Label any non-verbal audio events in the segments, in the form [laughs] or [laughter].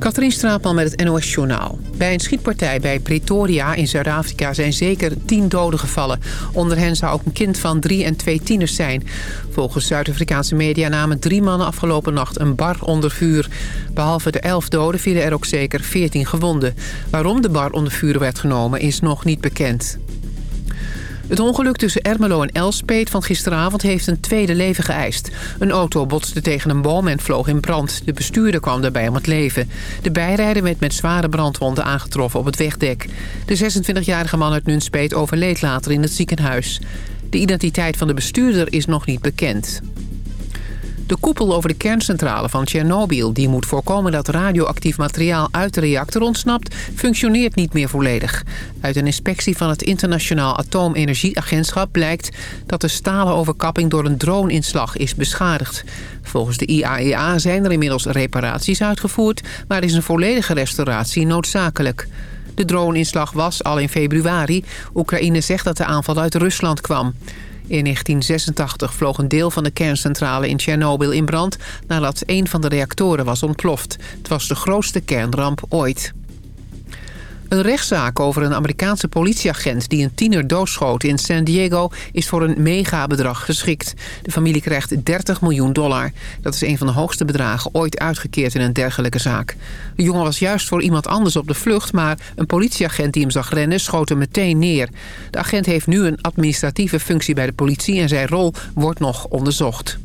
Katrien Straatman met het NOS Journaal. Bij een schietpartij bij Pretoria in Zuid-Afrika zijn zeker tien doden gevallen. Onder hen zou ook een kind van drie en twee tieners zijn. Volgens Zuid-Afrikaanse media namen drie mannen afgelopen nacht een bar onder vuur. Behalve de elf doden vielen er ook zeker veertien gewonden. Waarom de bar onder vuur werd genomen is nog niet bekend. Het ongeluk tussen Ermelo en Elspet van gisteravond heeft een tweede leven geëist. Een auto botste tegen een boom en vloog in brand. De bestuurder kwam daarbij om het leven. De bijrijder werd met zware brandwonden aangetroffen op het wegdek. De 26-jarige man uit Nunspeet overleed later in het ziekenhuis. De identiteit van de bestuurder is nog niet bekend. De koepel over de kerncentrale van Tsjernobyl... die moet voorkomen dat radioactief materiaal uit de reactor ontsnapt... functioneert niet meer volledig. Uit een inspectie van het Internationaal Atoomenergieagentschap blijkt... dat de stalen overkapping door een drone-inslag is beschadigd. Volgens de IAEA e zijn er inmiddels reparaties uitgevoerd... maar is een volledige restauratie noodzakelijk. De drone-inslag was al in februari. Oekraïne zegt dat de aanval uit Rusland kwam. In 1986 vloog een deel van de kerncentrale in Tsjernobyl in brand... nadat een van de reactoren was ontploft. Het was de grootste kernramp ooit. Een rechtszaak over een Amerikaanse politieagent die een tiener doodschoot in San Diego is voor een megabedrag geschikt. De familie krijgt 30 miljoen dollar. Dat is een van de hoogste bedragen ooit uitgekeerd in een dergelijke zaak. De jongen was juist voor iemand anders op de vlucht, maar een politieagent die hem zag rennen schoot hem meteen neer. De agent heeft nu een administratieve functie bij de politie en zijn rol wordt nog onderzocht.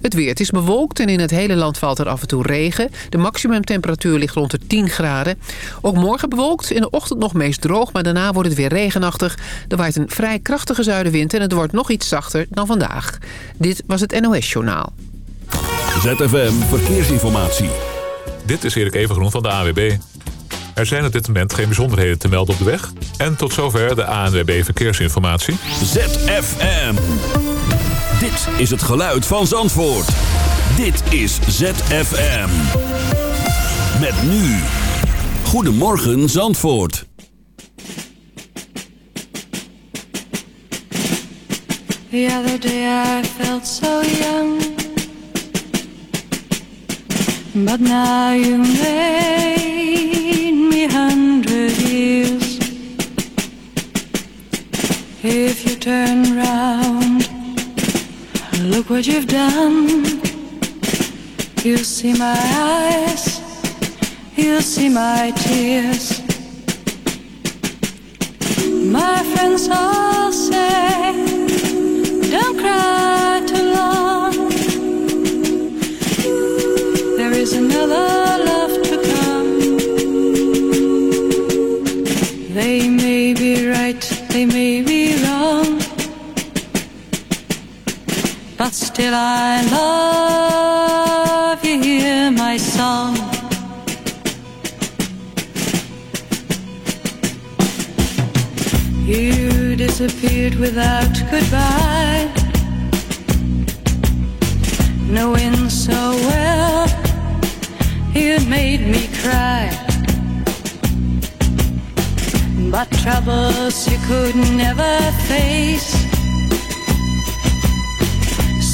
Het weer. Het is bewolkt en in het hele land valt er af en toe regen. De maximumtemperatuur ligt rond de 10 graden. Ook morgen bewolkt. In de ochtend nog meest droog, maar daarna wordt het weer regenachtig. Er waait een vrij krachtige zuidenwind en het wordt nog iets zachter dan vandaag. Dit was het NOS Journaal. ZFM Verkeersinformatie. Dit is Erik Evengroen van de AWB. Er zijn op dit moment geen bijzonderheden te melden op de weg. En tot zover de ANWB Verkeersinformatie. ZFM. Dit is het geluid van Zandvoort. Dit is ZFM. Met nu. Goedemorgen Zandvoort. The other day I felt so young. But now you made me hundred years. If you turn round Look what you've done. You see my eyes, you see my tears. My friends all say, don't cry too long. There is another still I love you, hear my song. You disappeared without goodbye, knowing so well you made me cry. But troubles you could never face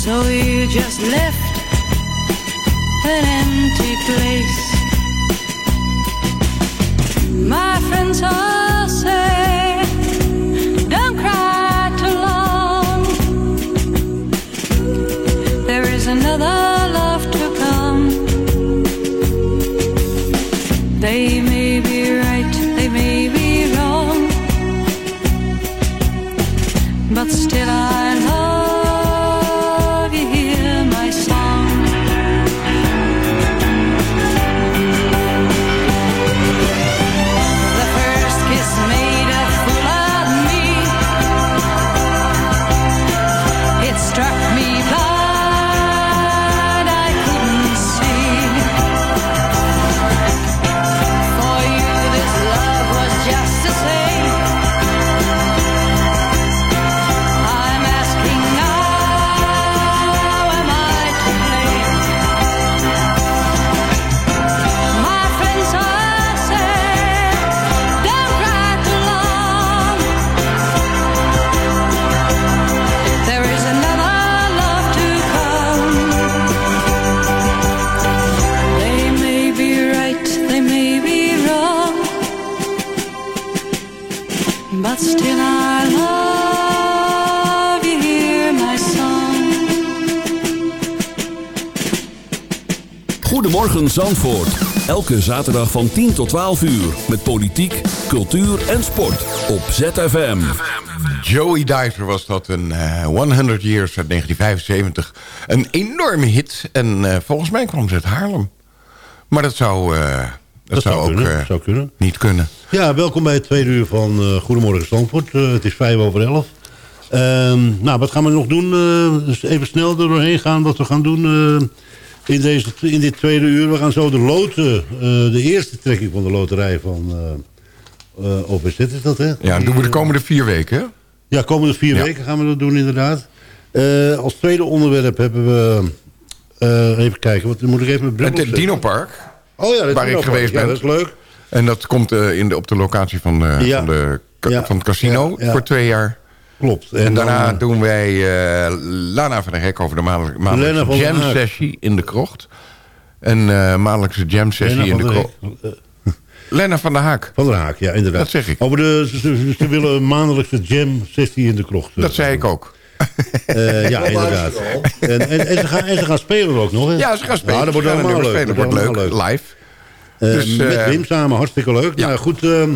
so you just left an empty place. Zandvoort. Elke zaterdag van 10 tot 12 uur. Met politiek, cultuur en sport. Op ZFM. Joey Diver was dat, een eh, 100 Years uit 1975. Een enorme hit. En eh, volgens mij kwam ze uit Haarlem. Maar dat zou, eh, dat Dat zou, zou ook kunnen, eh, zou kunnen. niet kunnen. Ja, welkom bij het tweede uur van eh, Goedemorgen Zandvoort. Eh, het is vijf over elf. Ehm, nou, wat gaan we nog doen? Eh, dus even snel er doorheen gaan wat we gaan doen eh, in, deze, in dit tweede uur. We gaan zo de loten, eh, de eerste trekking van de loterij van eh eh, OPZ is dat, hè? Ja, dat doen we de komende vier weken. hè? Ja, komende vier Ja. weken gaan we dat doen inderdaad. Als tweede onderwerp hebben we... even kijken, wat moet ik even met bril Het opzetten? Dino Park. Oh ja, dat waar ik geweest. Ja, ben. dat is leuk. En dat komt in de, op de locatie van, Ja. van, de, van het casino voor twee jaar. Klopt. En, daarna dan, eh, doen wij eh, Lana van der Hek over de maandelijk- maandelijkse van der jam Haak. sessie in de krocht. Een eh, maandelijkse jam sessie Lena in de krocht. Hek. [laughs] Lena van der Haak. Van der Haak, ja, inderdaad. Dat zeg ik. Over de, ze, ze- ze willen een maandelijkse jam sessie in de krocht. eh, Dat zei ik ook. Eh, ja, [laughs] inderdaad. En, en, en, ze gaan, en ze gaan spelen ook nog, hè? Ja, ze gaan spelen. Nou, dat wordt allemaal leuk. Dat wordt leuk. Live. Eh, Dus, met eh, Wim samen, hartstikke leuk. ja. Nou goed, ehm,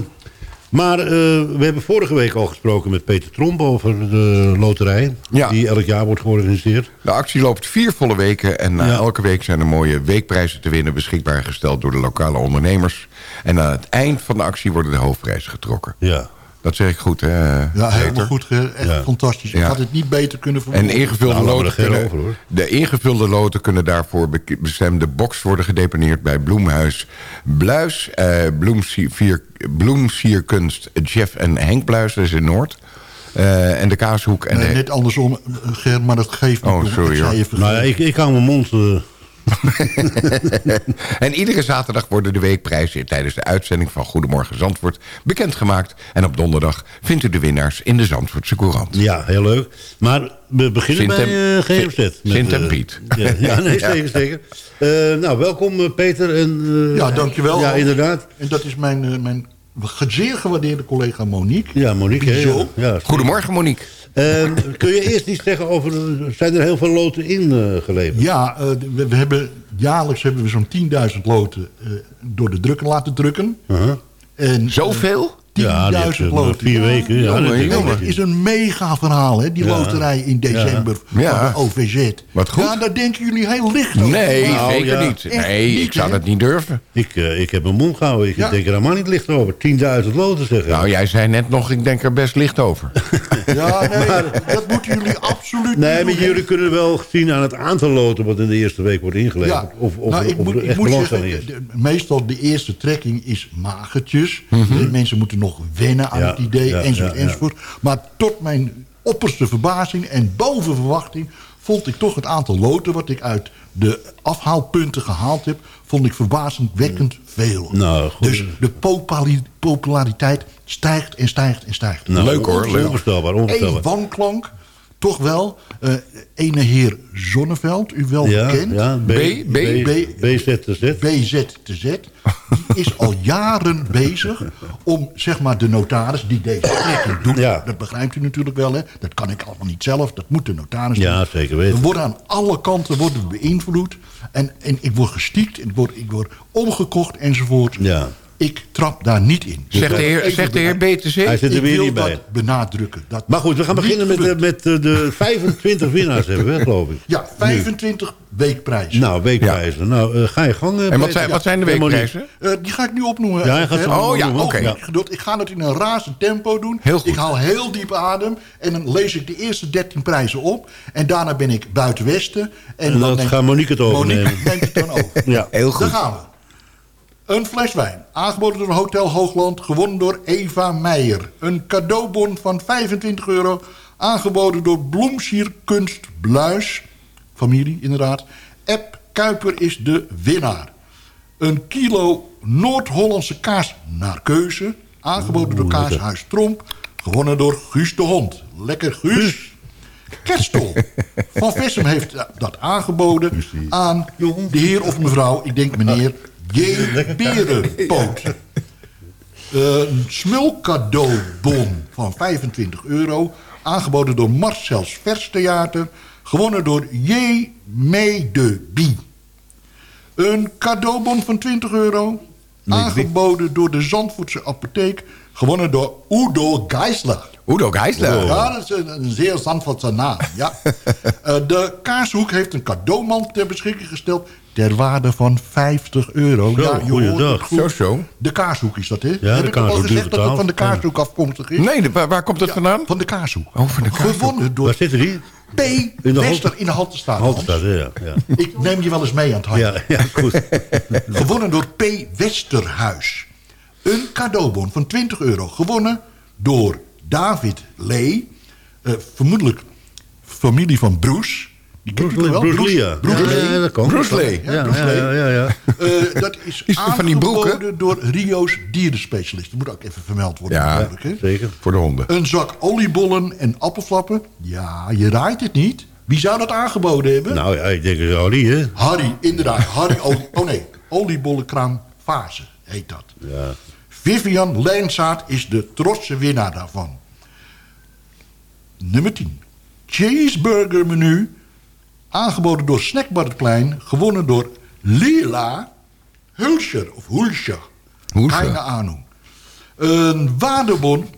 maar eh, we hebben vorige week al gesproken met Peter Tromp over de loterij. Ja. Die elk jaar wordt georganiseerd. De actie loopt vier volle weken. En Ja. elke week zijn er mooie weekprijzen te winnen... beschikbaar gesteld door de lokale ondernemers. En aan het eind van de actie worden de hoofdprijzen getrokken. Ja. Dat zeg ik goed, hè, Ja, Peter? helemaal goed. Echt Ja. fantastisch. Ik Ja. had het niet beter kunnen En verwoorden. ingevulde Nou, loten geen kunnen, over, hoor. de ingevulde loten kunnen daarvoor be- bestemde box worden gedeponeerd bij Bloemhuis Bluis, eh Bloemsier, Bloemsierkunst Jeff en Henk Bluis, dat is in Noord. Eh, en de Kaashoek. En Nee, de, net andersom, Ger, maar dat geeft niet. Oh, sorry, Ik je. Nou ik, ik hou mijn mond... eh, [laughs] en iedere zaterdag worden de weekprijzen tijdens de uitzending van Goedemorgen Zandvoort bekendgemaakt. En op donderdag vindt u de winnaars in de Zandvoortse Courant. Ja, heel leuk. Maar we beginnen Sint bij en- eh, GMZ. Sint- en eh, Piet. Ja, ja, nee, [laughs] zeker, zeker. Eh, nou, welkom Peter. En, eh, Ja, dankjewel. Ja, inderdaad. En dat is mijn, mijn zeer gewaardeerde collega Monique. Ja, Monique. ja. Goedemorgen Monique. Eh, kun je eerst iets zeggen over... Zijn er heel veel loten in eh, geleverd? Ja, eh, we, we hebben, jaarlijks hebben we zo'n 10.000 loten eh, door de drukker laten drukken. Uh-huh. En, Zoveel? Ja, die heeft, 10.000 eh, loten. vier weken, ja, jongen, dat is- jongen, dat dat is- is een mega verhaal, hè? Die Ja. loterij in december Ja. van de OVZ. Wat goed. Ja, daar denken jullie heel licht over. Nee, Nou, zeker ja. niet. Nee, niet, ik zou hè? dat niet durven. Ik, eh, ik heb mijn mond gehouden. Ik Ja. denk er helemaal niet licht over. 10.000 loten zeggen. Nou, jij zei net nog, ik denk er best licht over. [laughs] Ja, nee, dat moeten jullie absoluut nee, niet maar doen. jullie kunnen wel zien aan het aantal loten... wat in de eerste week wordt ingeleverd. Ja, Of, of, nou, ik of moet, er ik echt moet belangstelling zeggen, is. de- meestal de eerste trekking is magertjes. De Mensen moeten nog wennen aan Ja, het idee, ja, enzovoort, ja, ja. enzovoort. Maar tot mijn opperste verbazing en boven verwachting... vond ik toch het aantal loten wat ik uit de afhaalpunten gehaald heb... vond ik verbazingwekkend veel. Nou, goed. Dus de populariteit stijgt en stijgt en stijgt. Nou, leuk, hoor, leuk. Onvoorstelbaar, Eén onvoorstelbaar. wanklank, toch wel. eh ene heer Zonneveld, u wel Ja, bekend. ja, B, B, B, B, B, BZ te Z. BZ te Z, die is al jaren bezig om zeg maar de notaris die deze trekking doet. Ja. Dat begrijpt u natuurlijk wel, hè? Dat kan ik allemaal niet zelf, dat moet de notaris Ja, doen. zeker weten. We worden aan alle kanten worden we beïnvloed. En, en ik word gestiekt, ik word, ik word omgekocht enzovoort. Ja. Ik trap daar niet in. Zegt de dat heer, zegt de heer. BTC? Hij zit er Ik weer niet bij. dat benadrukken. Dat Maar goed, we gaan beginnen met, de, met de, [laughs] de 25 winnaars, hebben we, geloof ik. Ja, 25 weekprijzen. Nou, weekprijzen. Nou, eh, ga je gang. eh, En wat zijn, wat zijn de weekprijzen? Eh, die ga ik nu opnoemen. Ja, hij gaat ze Oh, ja, oké. Ja. Ik ga het in een razend tempo doen. Heel goed. Ik haal heel diep adem. En dan lees ik de eerste 13 prijzen op. En daarna ben ik buiten Westen. En, En dan neemt- gaat Monique het overnemen. Monique neemt het dan over. Ja. Heel goed. Daar gaan we. Een fles wijn, aangeboden door Hotel Hoogland, gewonnen door Eva Meijer. Een cadeaubon van 25 euro, aangeboden door Bloemsier Kunst Bluis. Familie, inderdaad. App Kuiper is de winnaar. Een kilo Noord-Hollandse kaas naar keuze, aangeboden door Kaashuis Tromp. Gewonnen door Guus de Hond. Lekker Guus. Kerstol. Van [laughs] Vessem heeft dat aangeboden aan de heer of mevrouw, ik denk meneer J. Berenpoot. [laughs] Een smulcadeaubon van 25 euro. Aangeboden door Marcel's Vers Theater. Gewonnen door J. Medebie. Een cadeaubon van 20 euro. Aangeboden door de Zandvoortse apotheek. Gewonnen door Udo Geisler. Udo Geisler. Ja, dat is een, een zeer Zandvoortse naam. Ja. [laughs] Eh, de Kaashoek heeft een cadeauman ter beschikking gesteld... ter waarde van 50 euro. Zo, ja, goeiedag. Zo, zo. De Kaashoek is dat, hè? de Heb ik al gezegd dat het van de Kaashoek afkomstig is? Nee, de- waar, waar komt het Ja, vandaan? Van de Kaashoek. Oh, van de Kaashoek. Gewonnen door Waar zit er hier? P. de Wester in de Haltestraat. Haltestraat, ja. Ja, Ik neem je wel eens mee aan het handje. ja, ja goed. [laughs] Gewonnen door P. Westerhuis. Een cadeaubon van 20 euro. Gewonnen door David Lee. Eh, vermoedelijk familie van Bruce. Bruce, Lee, ja. Bruce Ja, Lee. ja, dat kan. Bruce Lee. Ja, Bruce ja, Lee. ja, ja, ja. Eh, dat is, Is van die broeken? aangeboden door Rio's dierenspecialist. Dat moet ook even vermeld worden. Ja. Zeker. Voor de honden. Een zak oliebollen en appelflappen. Ja, je raait het niet. Wie zou dat aangeboden hebben? Nou ja, ik denk niet, hè. Harry, inderdaad. Harry, olie, oh nee, oliebollenkraam Fase heet dat. Ja. Vivian Lijnzaad is de trotse winnaar daarvan. Nummer 10. Cheeseburger menu. Aangeboden door Snackbar het Plein. Gewonnen door Lila Hulscher. Of Hulscher. Keine Ahnung. Een waardebon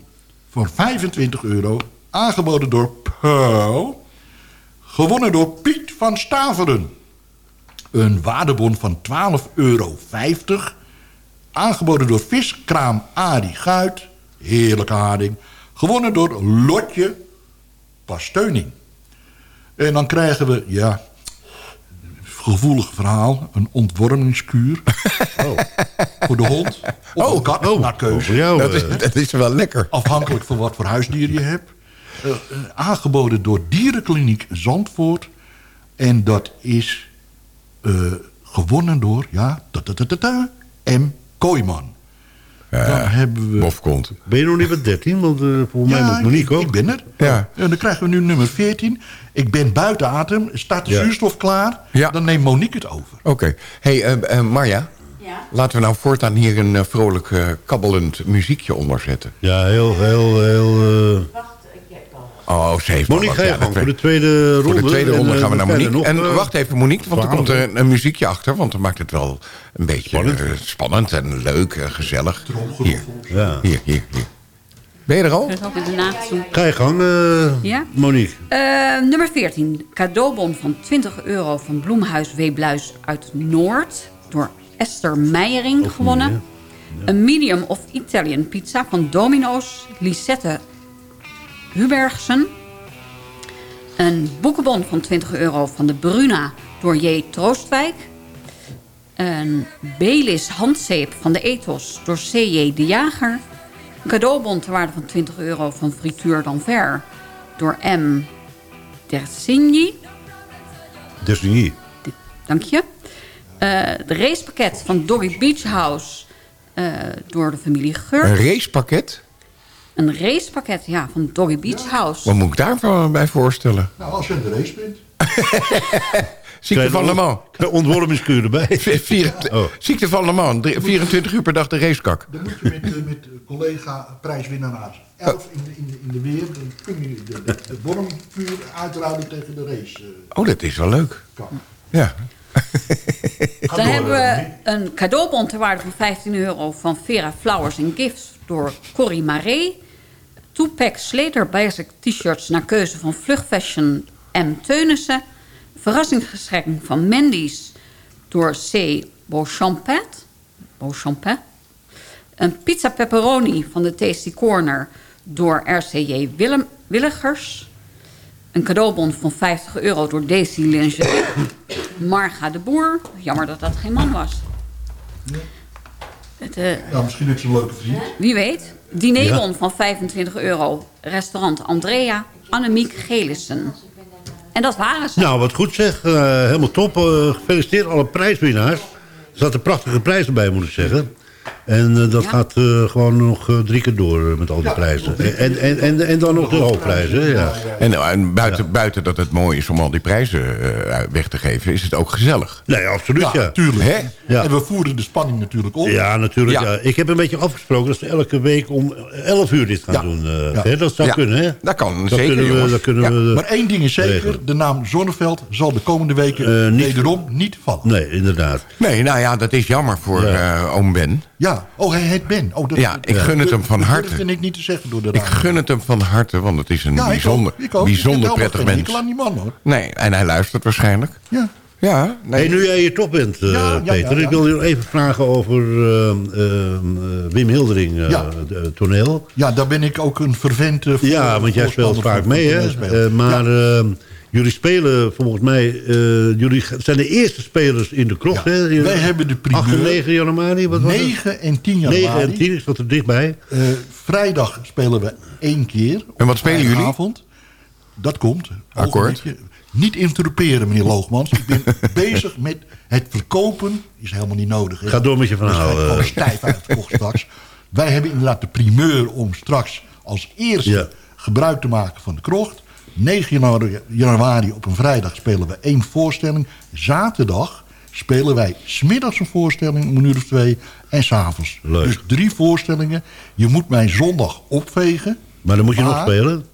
van 25 euro. Aangeboden door Pearl. Gewonnen door Piet van Staveren. Een waardebon van 12,50 euro. Aangeboden door viskraam Arie Guit. Heerlijke haring. Gewonnen door Lotje Pasteuning. En dan krijgen we, ja, gevoelig verhaal. Een ontwormingskuur. [laughs] Oh. Voor de hond. Of een kat, Oh, naar keuze. voor jou. Dat is, eh, dat is wel lekker. Afhankelijk van wat voor huisdier je hebt. Eh, eh, aangeboden door Dierenkliniek Zandvoort. En dat is gewonnen door, ja, ta -ta -ta -ta -ta, M. Kooiman. Dan hebben we... Bofkont. Ben je nog niet bij 13? Want eh, volgens mij moet nog niet ik, ben er. Ja. En dan krijgen we nu nummer 14. Ik ben buiten adem. Staat de Ja. zuurstof klaar? Ja. Dan neemt Monique het over. Oké. hey, eh, eh, Marja. Ja. Laten we nou voortaan hier een vrolijk kabbelend muziekje onder zetten. Ja, heel, heel, heel... eh, Wacht, ik heb al. Oh, ze heeft Monique, Ja, voor de tweede ronde. Voor de tweede ronde eh, gaan we naar Monique. en eh, wacht even, Monique, want er komt een, een muziekje achter. Want dan maakt het wel een beetje Spannend. spannend en leuk en gezellig. Hier, Ja. hier, hier, hier. Ben je er al? Ga je gang, eh, Ja? Monique. Eh, nummer 14. Cadeaubon van 20 euro van Bloemhuis Weebluis uit Noord. Door Esther Meijering gewonnen. Een medium of Italian pizza van Domino's. Lisette Hubergsen. Een boekenbon van 20 euro van de Bruna door J. Troostwijk. Een Belis handzeep van de Ethos door C.J. de Jager. Een cadeaubon ter waarde van 20 euro van Frituur d'Anvers door M. Dersigny. Destiny. Dank je. Eh, de racepakket van Doggy Beach House eh, door de familie Geur. Een racepakket? Een racepakket, ja, van Doggy Beach House. Wat moet ik daarvan bij voorstellen? Nou, als je in de race bent. [laughs] Ziekte van Le Mans. Ontwormingskuur erbij. [laughs] Oh. Ziekte van Le Mans. Drie- 24 uur per dag de racekak. Dan moet je met, eh, met eh, collega prijswinnaars 11 in de, in, de, in de weer. Dan kun je de, de, de wormvuur uitruilen tegen de race. eh, Oh, dat is wel leuk. kak. Ja. Dan door, hebben eh, we een cadeaubon ter waarde van 15 euro van Vera Flowers Gifts door Corrie Marais. Two-pack Slater Basic t-shirts naar keuze van Vlug Fashion M. Teunissen. Verrassingsgeschenk van Mendy's door C. Beauchampet. Beauchampet. Een pizza pepperoni van de Tasty Corner door RCJ Willem, Willigers. Een cadeaubon van 50 euro door Daisy Lingerie. [coughs] Marga de Boer. Jammer dat dat geen man was. Het, eh, Ja, misschien heeft ze een leuke vriend. wie weet. Dinerbon van 25 euro. Restaurant Andrea. Annemiek Gelissen. En dat waren ze. Nou, wat goed zeg. Eh, helemaal top. Eh, gefeliciteerd alle prijswinnaars. Er zaten prachtige prijzen bij, moet ik zeggen. En eh, dat Ja. gaat eh, gewoon nog eh, drie keer door met al die prijzen. En, en, en, en dan nog de hoofdprijzen, ja. En, nou, en buiten, buiten dat het mooi is om al die prijzen eh, weg te geven... is het ook gezellig. Nee, absoluut, ja. Ja, tuurlijk. Hè? Ja. En we voeren de spanning natuurlijk op. Ja, natuurlijk. Ja. Ja. Ik heb een beetje afgesproken dat ze elke week om 11 uur dit gaan Ja. doen. eh, Ja. hè? Dat zou Ja. kunnen, hè? Dat kan Dat zeker, kunnen we, dat kunnen Ja. we, Maar één ding is zeker, regelen. de naam Zonneveld zal de komende weken niet- wederom niet vallen. Nee, inderdaad. Nee, nou ja, dat is jammer voor Ja. eh, oom Ben. Ja, oh, hij heet Ben. Oh, dat, Ja, ik gun het hem van dat harte. durfde ik niet te zeggen door de Ik radio. gun het hem van harte, want het is een ja, ik bijzonder, ook, ik ook. bijzonder ik prettig mens. aan die man, hoor. Nee, en hij luistert waarschijnlijk. Ja. Ja, nee. Hey, nu jij hier toch bent, eh, Ja, ja, Peter. ja, ja. Ik wil je even vragen over eh, eh, Wim Hildering, eh, toneel. ja, daar ben ik ook een vervente... Ja, want jij speelt vaak mee, hè? Uh, Eh, maar jullie spelen volgens mij... eh, jullie zijn de eerste spelers in de krocht, Ja. hè? Wij hebben de primeur. 8 en 9 januari, wat was het? 9 en 10 januari. 9 en 10, ik zat er dichtbij. Eh, vrijdag spelen we één keer. En wat spelen jullie? Avond. Dat komt. Akkoord. Niet interruperen, meneer [laughs] Loogmans. Ik ben bezig met het verkopen. Is helemaal niet nodig. hè. Ga door met je verhaal, gewoon eh. stijf uitverkocht straks. Wij hebben inderdaad de primeur om straks als eerste Ja. gebruik te maken van de krocht. 9 januari, januari op een vrijdag spelen we één voorstelling. Zaterdag spelen wij smiddags een voorstelling om een uur of twee. En s'avonds. Dus drie voorstellingen. Je moet mij zondag opvegen. Maar dan moet je nog spelen.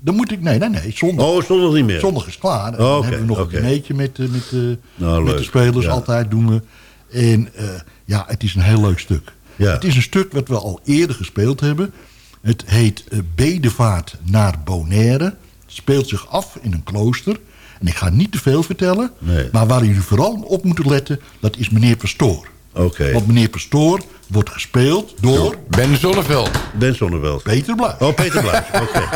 Dan moet ik... Nee, nee, nee. Zondag, Oh, zondag niet meer. zondag is klaar. Oh, dan oké, hebben we nog een dinertje met, eh, met, eh, Nou, met de spelers. Ja. Altijd doen we. En eh, ja, het is een heel leuk stuk. Ja. Het is een stuk wat we al eerder gespeeld hebben. Het heet Bedevaart naar Bonaire. Speelt zich af in een klooster. En ik ga niet te veel vertellen. Nee. Maar waar jullie vooral op moeten letten, dat is meneer Pastoor. Oké. Want meneer Pastoor wordt gespeeld door Ben Zonneveld. Ben Zonneveld. Peter Bluis. Oh, Peter Bluis. [laughs] Oké.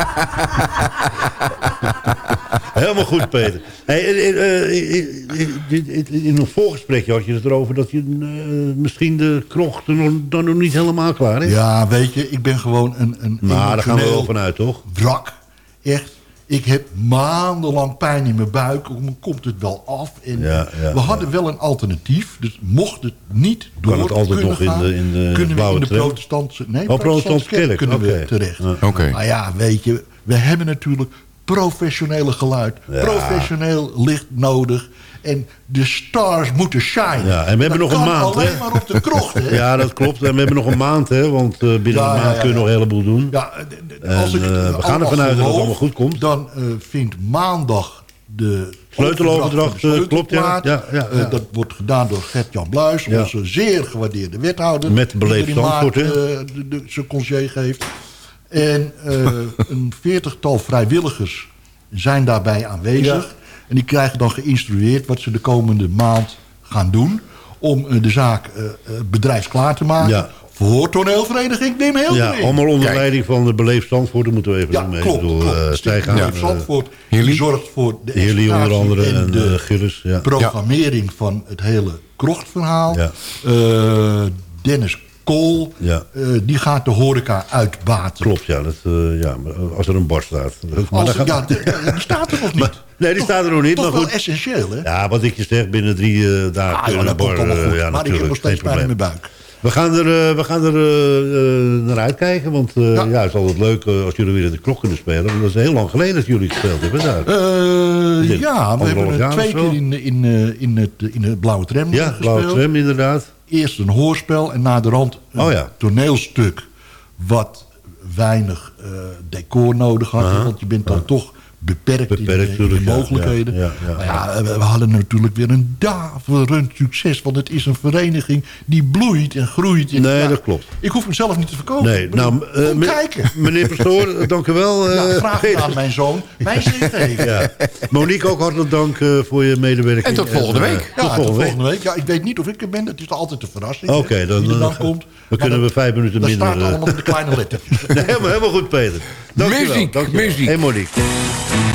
Helemaal goed, Peter. Hey, eh, eh, eh, in een voorgesprekje had je het erover dat je eh, misschien de krocht er nog, dan nog niet helemaal klaar is. Ja, weet je, ik ben gewoon een, een Maar daar gaan we wel vanuit, toch? wrak. Echt. Ik heb maandenlang pijn in mijn buik. Hoe komt het wel af? En Ja, ja, we hadden wel een alternatief. Dus mocht het niet door Kan het altijd kunnen nog in de- in de kunnen we in de protestantse... Nee, Oh, protestantse kerk, kunnen we oké. terecht. Maar ja, weet je, we hebben natuurlijk professionele geluid. Ja. Professioneel licht nodig. En de stars moeten shine. Ja, en we hebben Dat nog een maand, alleen hè? maar op de krocht, hè? [laughs] Ja, dat klopt. En we hebben nog een maand, hè? Want eh, binnen Ja, een maand ja, kun je ja. nog een heleboel doen. Ja, En, als ik eh, we gaan ervan uit dat het allemaal goed komt. Dan eh, vindt maandag de Sleuteloverdracht, klopt, ja. Ja, ja, dat wordt gedaan door Gert-Jan Bluis, onze zeer gewaardeerde wethouder. Met beleefd hè? de- de- zijn congé geeft. En [laughs] een veertigtal vrijwilligers zijn daarbij aanwezig. En die krijgen dan geïnstrueerd wat ze de komende maand gaan doen... om eh, de zaak eh, eh, bedrijfsklaar te maken... Ja. voor toneelvereniging Wim Hildering. Ja, allemaal onder Kijk. leiding van de beleefd Zandvoort. Moeten we even Ja, noemen. klopt. Bedoel, klopt. eh, eh, Zandvoort die zorgt voor de Hilly onder andere en, de eh, Gilles, ja. programmering van het hele krochtverhaal. Ja. Eh, Dennis Kool, Ja. eh, die gaat de horeca uitbaten. Klopt, ja. Dat, eh, ja als er een bar staat. [laughs] Maar Als, gaat- ja, ja, die staat er nog [laughs] niet. nee, die staat er nog niet. Toch Maar wel goed. essentieel, hè? Ja, wat ik je zeg, binnen drie eh, dagen Ah, een dat bar... komt goed. ja, maar ik heb nog steeds pijn in mijn buik. We gaan er, we gaan er eh, naar uitkijken, want Ja. ja. het is altijd leuk als jullie weer in de klok kunnen spelen. Want dat is heel lang geleden dat jullie gespeeld hebben daar. Ja, we hebben twee keer in, in, in, het, in het Blauwe Tram ja, gespeeld. Blauwe Tram inderdaad. Eerst een hoorspel en naderhand een Oh ja. toneelstuk... wat weinig eh, decor nodig had. Want je bent dan toch beperkt, Beperkt in, de- in de natuurlijk, ja, mogelijkheden. ja, ja, ja. maar ja, we, we hadden natuurlijk weer een daverend succes. Want het is een vereniging die bloeit en groeit. En, Nee, ja, dat klopt. Ik hoef hem zelf niet te verkopen. Nee, nou, eh, kom me- kijken. [laughs] meneer Pastoor, dank u wel. eh, Ja, graag [laughs] gedaan, mijn zoon. Mijn zin even. Ja, Ja. Monique, ook hartelijk dank eh, voor je medewerking. En tot volgende week. tot volgende week. week. Ja, ik weet niet of ik er ben. Het is altijd een verrassing. Oké, dan, wie er dan eh, komt. dan kunnen dat- we vijf minuten Dat minder... staat eh, allemaal in de kleine. [laughs] Nee, helemaal, helemaal goed, Peter. Dank wel, Muziek, dank muziek. Hey, Monique.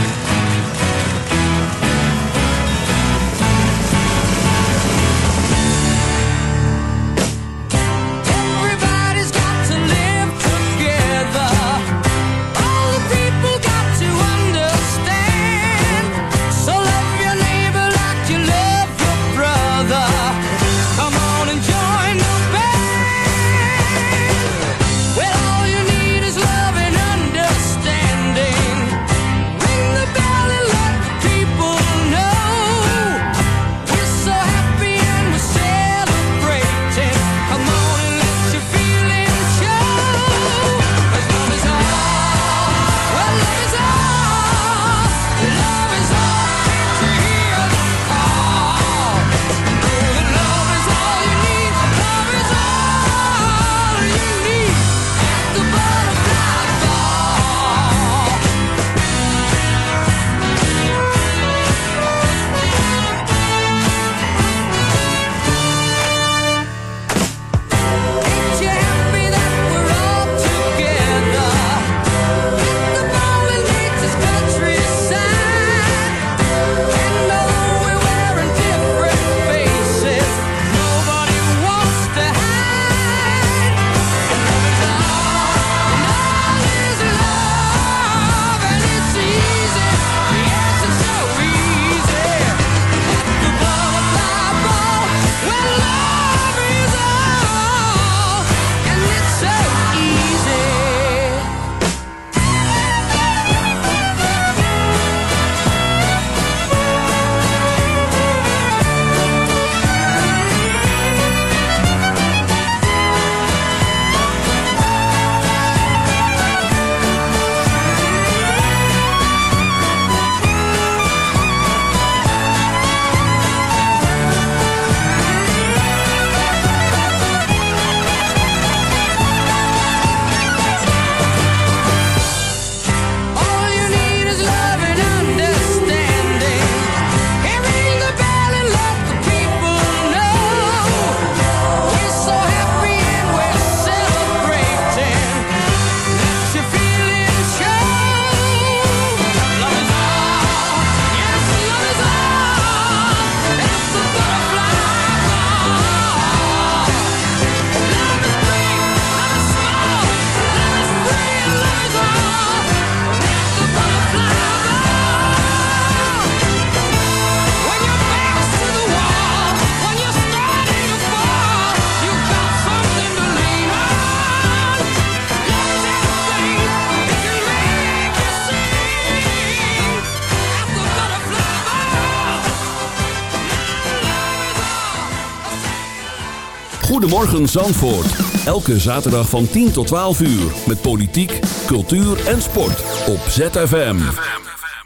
Goedemorgen Zandvoort. Elke zaterdag van 10 tot 12 uur. Met politiek, cultuur en sport. Op ZFM.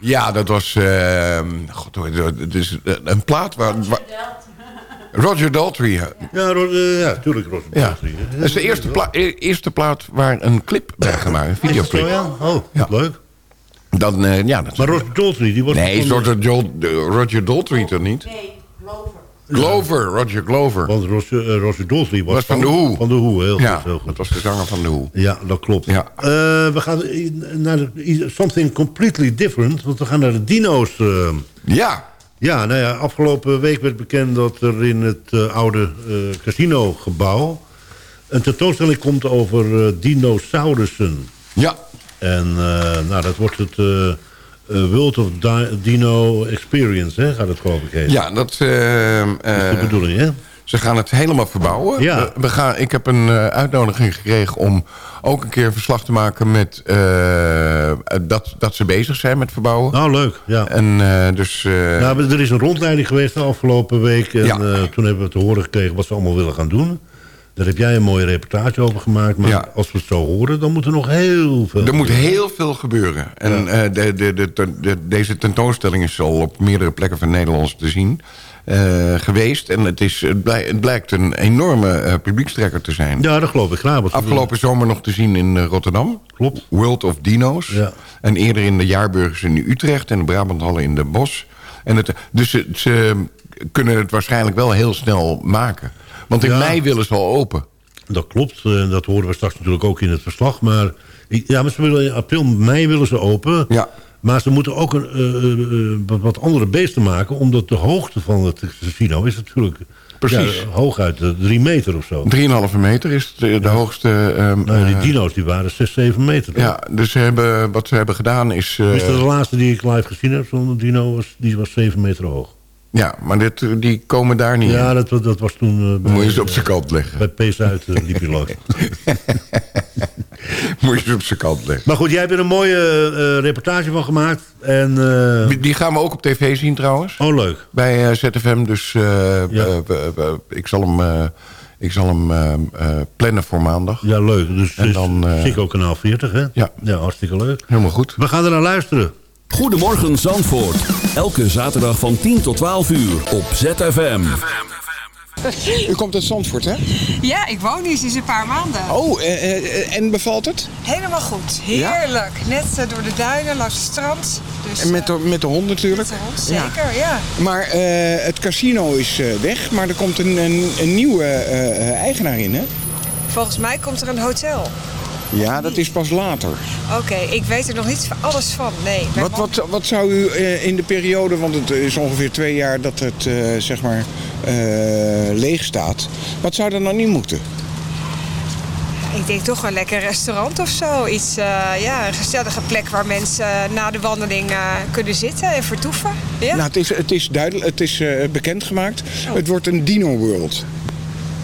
Ja, dat was... eh, God, het? is eh, een plaat waar... waar- Roger Daltrey. Ja, Ja, Ro- eh, ja tuurlijk, Roger ja. Daltrey, dat is de eerste, pla e- eerste plaat waar een clip bij gemaakt. Een videoclip. Zo, ja? Oh, Ja. leuk. Dan, eh, ja, dat Maar Roger Daltrey, die was... Nee, Roger, Roger Daltrey toch niet? Glover, Roger Glover. Want Roger, eh, Roger Daltrey was, Was van de Who. Van de Who, heel Ja, goed. Heel goed. dat was de zanger van de Hoe. Ja, dat klopt. Ja. Eh, we gaan naar de- something completely different. Want we gaan naar de dino's. eh. Ja, ja, nou ja, afgelopen week werd bekend dat er in het oude casinogebouw... een tentoonstelling komt over dinosaurussen. ja. En nou, dat wordt het eh, eh, World of Di- Dino Experience, hè, gaat het geloof ik. Ja, dat, eh, eh, Dat is de bedoeling, hè? ze gaan het helemaal verbouwen. Ja. We, gaan, ik heb een eh, uitnodiging gekregen om ook een keer verslag te maken met eh, dat, dat ze bezig zijn met verbouwen. Nou, leuk, ja. En eh, dus... eh, Ja, maar er is een rondleiding geweest de afgelopen week. En Ja. eh, toen hebben we te horen gekregen wat ze allemaal willen gaan doen. Daar heb jij een mooie reportage over gemaakt. Maar Ja. als we het zo horen, dan moet er nog heel veel... Er moet heel veel gebeuren. En eh, de, de, de, de- de- deze tentoonstelling is al op meerdere plekken van Nederland te zien eh, geweest. En het, is, het, blij- het blijkt een enorme eh, publiekstrekker te zijn. Ja, dat geloof ik graag. Afgelopen zomer nog te zien in Rotterdam. Klopt. World of Dino's. Ja. En eerder in de Jaarburgers in Utrecht en de Brabanthallen in de Bos. En het, dus ze kunnen het waarschijnlijk wel heel snel maken. Want in Ja. mei willen ze al open. Dat klopt. eh, dat horen we straks natuurlijk ook in het verslag. Maar, ja, maar ze willen in april, mei willen ze open. Ja. Maar ze moeten ook een, eh, eh, wat- andere beesten maken. Omdat de hoogte van het casino is natuurlijk... Precies. Ja, hooguit eh, drie meter of zo. 3,5 meter is de, de hoogste... ehm, Nou, die dino's die waren 6, 7 meter. toch? Ja, dus ze hebben, wat ze hebben gedaan is... eh, Is dat de laatste die ik live gezien heb? Zo'n dino was, die was 7 meter hoog. Ja, maar dit, die komen daar niet Ja, dat, dat was toen... eh, bij, moet je ze op eh, zijn kant leggen. Bij P-Zuid uh, liep je langs. [laughs] Moet je ze op zijn kant leggen. maar goed, jij hebt er een mooie eh, reportage van gemaakt. En, eh, Die- Die gaan we ook op tv zien trouwens. oh, leuk. Bij eh, ZFM, dus eh, Ja. eh, ik zal hem, eh, ik zal hem eh, eh, plannen voor maandag. Ja, leuk. Dus En dan, eh, Zico kanaal 40, hè? Ja. Ja, hartstikke leuk. Helemaal goed. We gaan er naar luisteren. Goedemorgen Zandvoort. Elke zaterdag van 10 tot 12 uur. Op ZFM. U komt uit Zandvoort, hè? Ja, ik woon hier sinds een paar maanden. Oh, eh, eh, en bevalt het? Helemaal goed. Heerlijk. Net eh, door de duinen, langs het strand. Dus, En met de, met de hond natuurlijk. met de hond, zeker, ja. Maar eh, het casino is eh, weg, maar er komt een, een, een nieuwe eh, eh, eigenaar in, hè? Volgens mij komt er een hotel. Ja, dat is pas later. Oké, ik weet er nog niet van- alles van. Nee. Wat, man- wat, wat zou u eh, in de periode, want het is ongeveer twee jaar dat het eh, zeg maar eh, leeg staat. Wat zou er nou niet moeten? Ik denk toch een lekker restaurant of zo. Iets, ja, een gezellige plek waar mensen na de wandeling kunnen zitten en vertoeven. Ja? Nou, het is, het is duidelijk, het is bekendgemaakt. Het wordt een Dino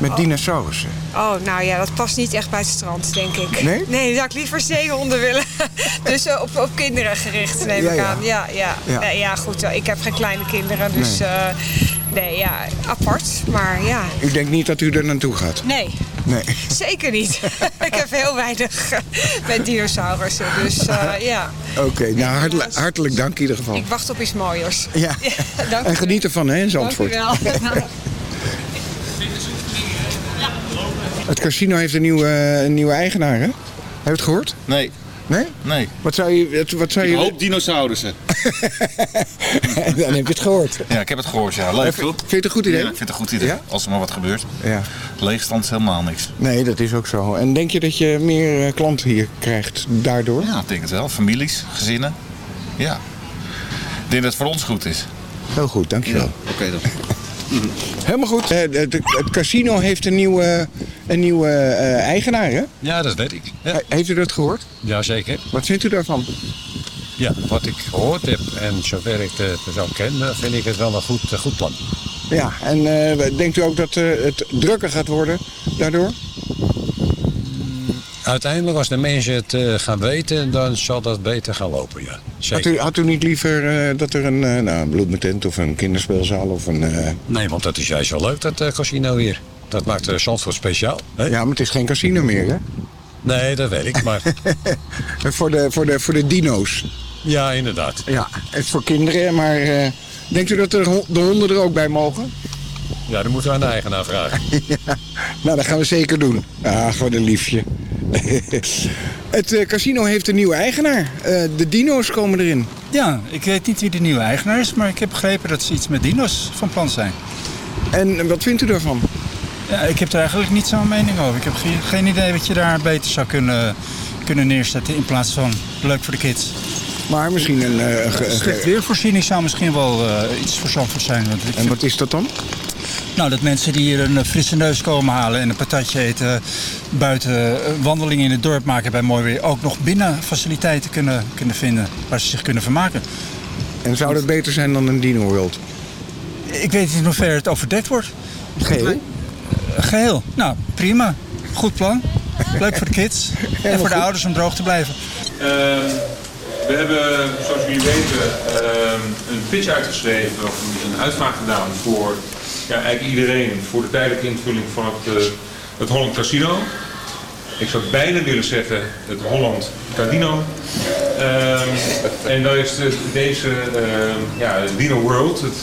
Met dinosaurussen. Oh, nou ja, dat past niet echt bij het strand, denk ik. Nee? Nee, dan zou ik liever zeehonden willen. [laughs] dus eh, op, op kinderen gericht, neem ik ja. aan. Ja, ja. Ja. Nee, ja, goed. eh, Ik heb geen kleine kinderen, dus... Nee. Nee, nee ja, apart. Maar ja, U denkt niet dat u er naartoe gaat? nee. Nee. [laughs] Zeker niet. [laughs] ik heb heel weinig eh, met dinosaurussen, dus eh, ja. Oké, nou hartelijk, hartelijk dank in ieder geval. Ik wacht op iets mooiers. Ja. dank En geniet ervan, hè, in Zandvoort. Dank u wel. Het casino heeft een nieuwe, een nieuwe eigenaar, hè? Heb je het gehoord? Nee, Nee? nee. Wat zou je... wat- zou je... hoop dinosaurussen. [laughs] Dan heb je het gehoord. Ja, ik heb het gehoord, ja. Leuk, Vind toch? vind je het een goed idee? Ja, ik vind het een goed idee. Ja? Als er maar wat gebeurt. Ja. Leegstand is helemaal niks. Nee, dat is ook zo. En denk je dat je meer eh, klanten hier krijgt daardoor? Ja, ik denk het wel. Families, gezinnen. Ja. Ik denk dat het voor ons goed is. Heel goed, dankjewel. Oké dan. Helemaal goed. Eh, de- de- het casino heeft een nieuwe, een nieuwe eh, eigenaar, hè? Ja, dat weet ik. Ja, Heeft u dat gehoord? Jazeker. Wat vindt u daarvan? Ja, wat ik gehoord heb en zover ik het zo ken, eh, vind ik het wel een goed, eh, goed plan. Ja, en eh, denkt u ook dat eh, het drukker gaat worden daardoor? Uiteindelijk, als de mensen het eh, gaan weten, dan zal dat beter gaan lopen, ja. Had u, had u niet liever eh, dat er een, eh, nou, een bloedmetent of een kinderspeelzaal of een... Nee, want dat is juist wel leuk, dat casino hier. Dat maakt uh, Zandvoort speciaal. Hè? Ja, maar het is geen casino meer, hè? Nee, dat weet ik, maar... [laughs] voor, de, voor, de, voor de dino's. Ja, inderdaad. Ja, het is voor kinderen, maar uh, denkt u dat er de honden er ook bij mogen? Ja, dan moeten we aan de eigenaar vragen. [laughs] ja, nou, dat gaan we zeker doen. Ah, gewoon een liefje. [laughs] het uh, casino heeft een nieuwe eigenaar. Uh, de dino's komen erin. Ja, ik weet niet wie de nieuwe eigenaar is, maar ik heb begrepen dat ze iets met dino's van plan zijn. En wat vindt u daarvan? Ja, ik heb er eigenlijk niet zo'n mening over. Ik heb geen, geen idee wat je daar beter zou kunnen, kunnen neerzetten in plaats van leuk voor de kids. Maar misschien een... Uh, Slecht weervoorziening zou misschien wel uh, iets voor Zandvoort zijn. Want en wat is dat dan? Nou, dat mensen die hier een frisse neus komen halen en een patatje eten... buiten wandelingen in het dorp maken bij mooi weer... ook nog binnen faciliteiten kunnen, kunnen vinden waar ze zich kunnen vermaken. En zou dat beter zijn dan een Dino World? Ik weet niet in hoeverre het overdekt wordt. Geheel? Geheel. Nou, prima. Goed plan. Leuk voor de kids. [laughs] en voor de ouders om droog te blijven. Uh, we hebben, zoals jullie weten, uh, een pitch uitgeschreven, of een uitvraag gedaan voor ja, eigenlijk iedereen voor de tijdelijke invulling van het, uh, het Holland Casino. Ik zou bijna willen zeggen het Holland Casino. Um, en dan is de, deze uh, ja, Dino World, het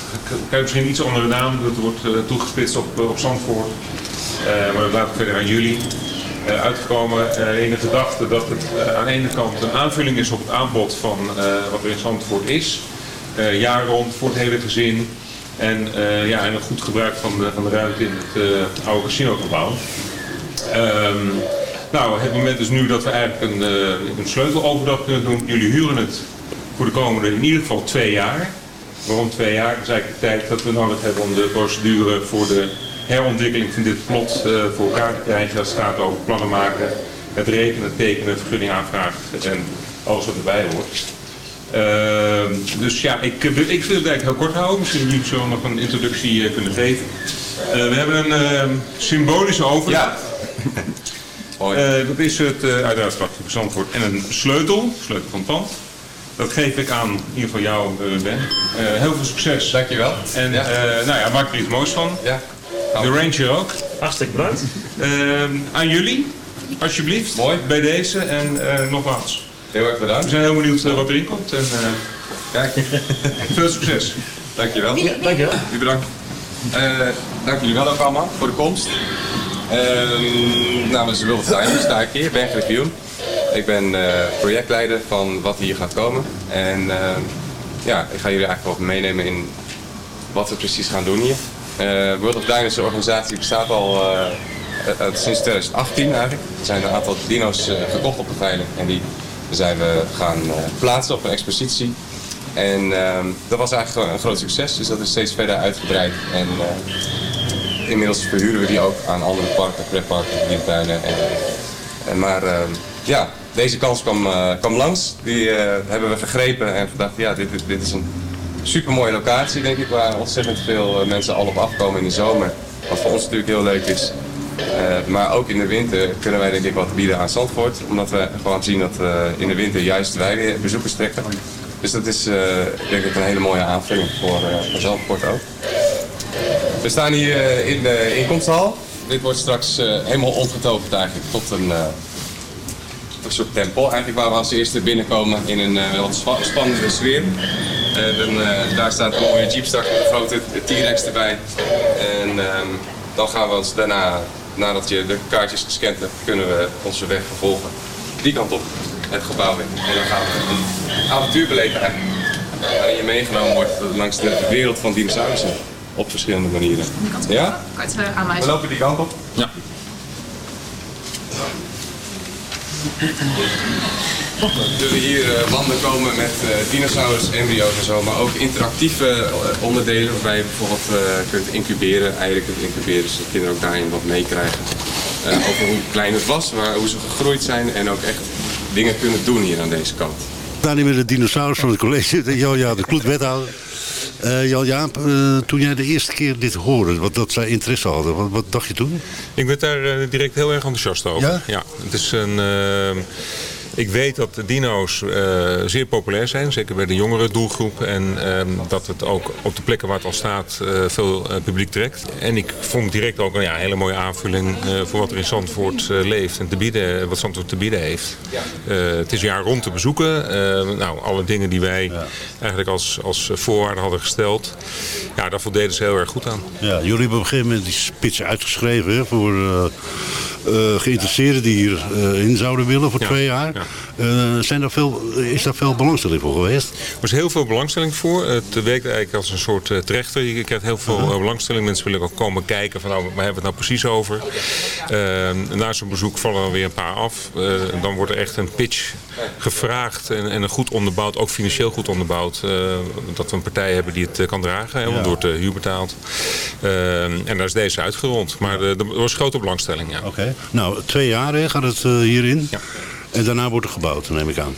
krijgt misschien iets andere naam, dat wordt uh, toegespitst op, op Zandvoort. Maar dat laat ik verder aan jullie. Uh, uitgekomen uh, in de gedachte dat het uh, aan de ene kant een aanvulling is op het aanbod van wat er in Zandvoort is. jaar rond voor het hele gezin. En, ja, en een goed gebruik van de, van de ruimte in het oude casinogebouw. Um, nou, het moment is nu dat we eigenlijk een, een sleuteloverdag kunnen doen. Jullie huren het voor de komende in ieder geval twee jaar. Waarom twee jaar? Dat is eigenlijk de tijd dat we nodig hebben om de procedure voor de herontwikkeling van dit plot uh, voor elkaar te krijgen. Als het gaat over plannen maken, het rekenen, het tekenen, vergunning aanvragen en alles wat erbij hoort. Uh, dus ja, ik, ik wil het eigenlijk heel kort houden. Misschien jullie zo nog een introductie uh, kunnen geven. we hebben een symbolische overdracht. Ja. [laughs] dat is het uiteraard straks Zandvoort en een sleutel, sleutel van het pand. Dat geef ik aan, in ieder geval jou, Ben. heel veel succes. Dankjewel. En ja. nou ja, maak er iets moois van. Ja. De Ranger ook. Hartstikke bedankt. Uh, aan jullie, alsjeblieft. Mooi. Bij deze en uh, nogmaals. Heel erg bedankt. We zijn heel benieuwd uh, wat erin komt. En, Kijk. [laughs] veel succes. Dankjewel. Ja, dankjewel. U bedankt. dank jullie wel ook allemaal voor de komst. namens World of Time sta ik hier, Ben Griffioen. Ik ben projectleider van wat hier gaat komen. En ja, ik ga jullie eigenlijk wel meenemen in wat we precies gaan doen hier. Uh, World of Dino's organisatie bestaat al uh, sinds 2018 eigenlijk. Er zijn een aantal dino's gekocht op de veiling en die zijn we gaan plaatsen op een expositie. En dat was eigenlijk een groot succes, dus dat is steeds verder uitgebreid. En inmiddels verhuren we die ook aan andere parken, pretparken, diertuinen. En, en maar ja, deze kans kwam, kwam langs. Die hebben we gegrepen en gedacht, ja, dit, dit is een super mooie locatie, denk ik, waar ontzettend veel mensen al op afkomen in de zomer. Wat voor ons natuurlijk heel leuk is. Uh, maar ook in de winter kunnen wij denk ik wat bieden aan Zandvoort. Omdat we gewoon zien dat uh, in de winter juist wij bezoekers trekken. Dus dat is denk ik een hele mooie aanvulling voor, voor Zandvoort ook. We staan hier in de inkomsthal. Dit wordt straks helemaal omgetoverd eigenlijk tot een, een soort tempel. Eigenlijk waar we als eerste binnenkomen in een wel spannende sfeer. En dan, uh, daar staat een mooie jeepstak met een grote T-Rex erbij. En um, dan gaan we ons daarna, nadat je de kaartjes gescand hebt, kunnen we onze weg vervolgen. Die kant op, het gebouw in. En dan gaan we een avontuur beleven eigenlijk. Waarin je meegenomen wordt langs de wereld van dinosaurussen. Op verschillende manieren. Ja? Kan je het We lopen die kant op. Ja. We zullen hier wanden komen met uh, dinosaurus, embryo's en zo, maar ook interactieve uh, onderdelen waarbij je bijvoorbeeld kunt incuberen, eieren kunt incuberen, zodat kinderen ook daarin wat meekrijgen. over hoe klein het was, waar, hoe ze gegroeid zijn en ook echt dingen kunnen doen hier aan deze kant. Daar niet meer de dinosaurus van het college, Jan-Jaap, de kloedwethouder. Uh, Jan-Jaap, uh, toen jij de eerste keer dit hoorde, wat dat zij interesse hadden, wat, wat dacht je toen? Ik werd daar uh, direct heel erg enthousiast over. Ja? ja het is een Ik weet dat de dino's eh, zeer populair zijn, zeker bij de jongere doelgroep. En ehm, dat het ook op de plekken waar het al staat eh, veel eh, publiek trekt. En ik vond direct ook ja, een hele mooie aanvulling voor wat er in Zandvoort leeft en te bieden, wat Zandvoort te bieden heeft. Het is jaar rond te bezoeken. Eh, nou, alle dingen die wij eigenlijk als, als voorwaarde hadden gesteld, ja, daar voldeden ze heel erg goed aan. Ja, jullie hebben op een gegeven moment die spits uitgeschreven hè, voor geïnteresseerden die hierin in zouden willen voor Ja, twee jaar. Eh, zijn er veel, is daar veel belangstelling voor geweest? Er was heel veel belangstelling voor. Het werkt eigenlijk als een soort uh, trechter. Je krijgt heel veel belangstelling. Mensen willen ook komen kijken van nou, waar hebben we het nou precies over. Na zo'n bezoek vallen er weer een paar af. Dan wordt er echt een pitch gevraagd en, en een goed onderbouwd, ook financieel goed onderbouwd. Dat we een partij hebben die het kan dragen, hè, Ja. door het huur betaald. en daar is deze uitgerond. Maar er was grote belangstelling, ja. Oké. Nou, twee jaar hè, gaat het eh, hierin. En daarna wordt er gebouwd, neem ik aan.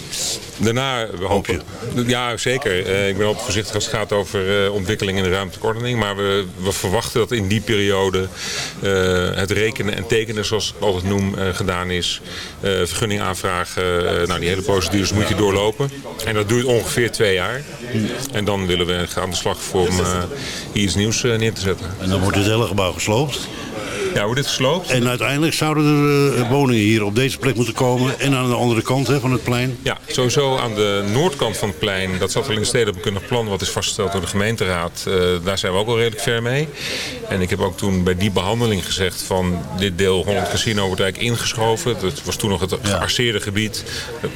Daarna we hopen Ja, zeker. Uh, ik ben altijd voorzichtig als het gaat over uh, ontwikkeling in de ruimtelijke ordening. Maar we, we, verwachten dat in die periode uh, het rekenen en tekenen, zoals ik altijd noem, gedaan is. vergunning aanvragen. nou, die hele procedures moet je doorlopen. En dat duurt ongeveer twee jaar. En dan willen we aan de slag voor om hier iets nieuws neer te zetten. En dan wordt het hele gebouw gesloopt? Ja, wordt dit gesloopt. En uiteindelijk zouden er uh, woningen hier op deze plek moeten komen. En aan de andere kant hè, van het plein. Ja, sowieso aan de noordkant van het plein. Dat zat al in het stedenkundig plan wat is vastgesteld door de gemeenteraad. Uh, daar zijn we ook al redelijk ver mee. En ik heb ook toen bij die behandeling gezegd van dit deel Holland Casino wordt eigenlijk ingeschoven. Dat was toen nog het gearseerde gebied.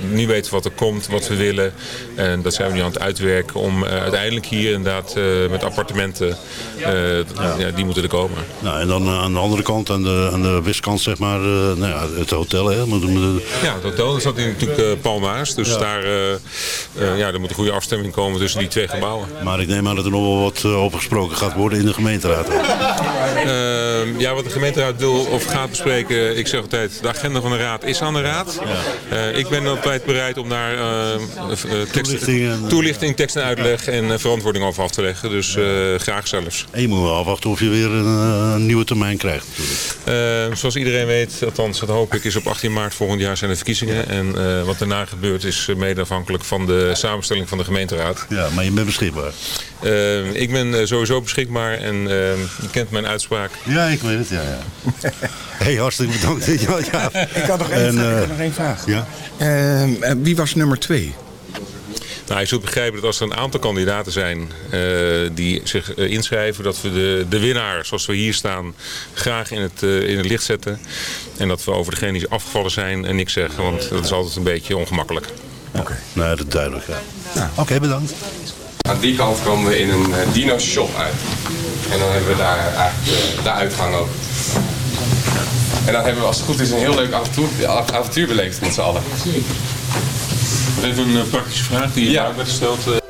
Nu weten we wat er komt, wat we willen. En dat zijn we nu aan het uitwerken om uh, uiteindelijk hier inderdaad met appartementen, ja. Ja, die moeten er komen. Nou, en dan aan de andere kant, aan de, aan de westkant, zeg maar, uh, nou ja, het hotel. Hè? Moet, moet, ja, het hotel zat in natuurlijk uh, Palmaas. Dus ja. daar uh, ja, er moet een goede afstemming komen tussen die twee gebouwen. Maar ik neem aan dat er nog wel wat over gesproken gaat worden in de gemeenteraad. Ehm, ja, wat de gemeenteraad wil of gaat bespreken, ik zeg altijd, de agenda van de raad is aan de raad. Ik ben altijd bereid om daar tekst, toelichting, en, toelichting, tekst en uitleg en verantwoording over af te leggen. Dus graag zelfs. En je moet wel afwachten of je weer een, een nieuwe termijn krijgt. Uh, zoals iedereen weet, althans dat hoop ik, is op 18 maart volgend jaar zijn de verkiezingen. En uh, wat daarna gebeurt is mede afhankelijk van de samenstelling van de gemeenteraad. Ja, maar je bent beschikbaar. Uh, ik ben sowieso beschikbaar en je kent mijn uitspraak. Ja, ik weet het, ja. ja. [laughs] hey, hartstikke bedankt. [laughs] ja, ja. Ik had nog één vraag. eh, ik had nog één vraag. Ja? Ehm, wie was nummer twee? Nou, je zult begrijpen dat als er een aantal kandidaten zijn uh, die zich uh, inschrijven, dat we de, de winnaar, zoals we hier staan, graag in het, uh, in het licht zetten. En dat we over degene die afgevallen zijn en niks zeggen, want dat is altijd een beetje ongemakkelijk. Oké, okay. nou, dat is duidelijk. Ja. Nou, Oké, okay, bedankt. Aan die kant komen we in een uh, dino shop uit. En dan hebben we daar eigenlijk de uitgang ook. En dan hebben we als het goed is een heel leuk avontuur, avontuur beleefd met z'n allen. Even een praktische vraag die je ja. werd gesteld.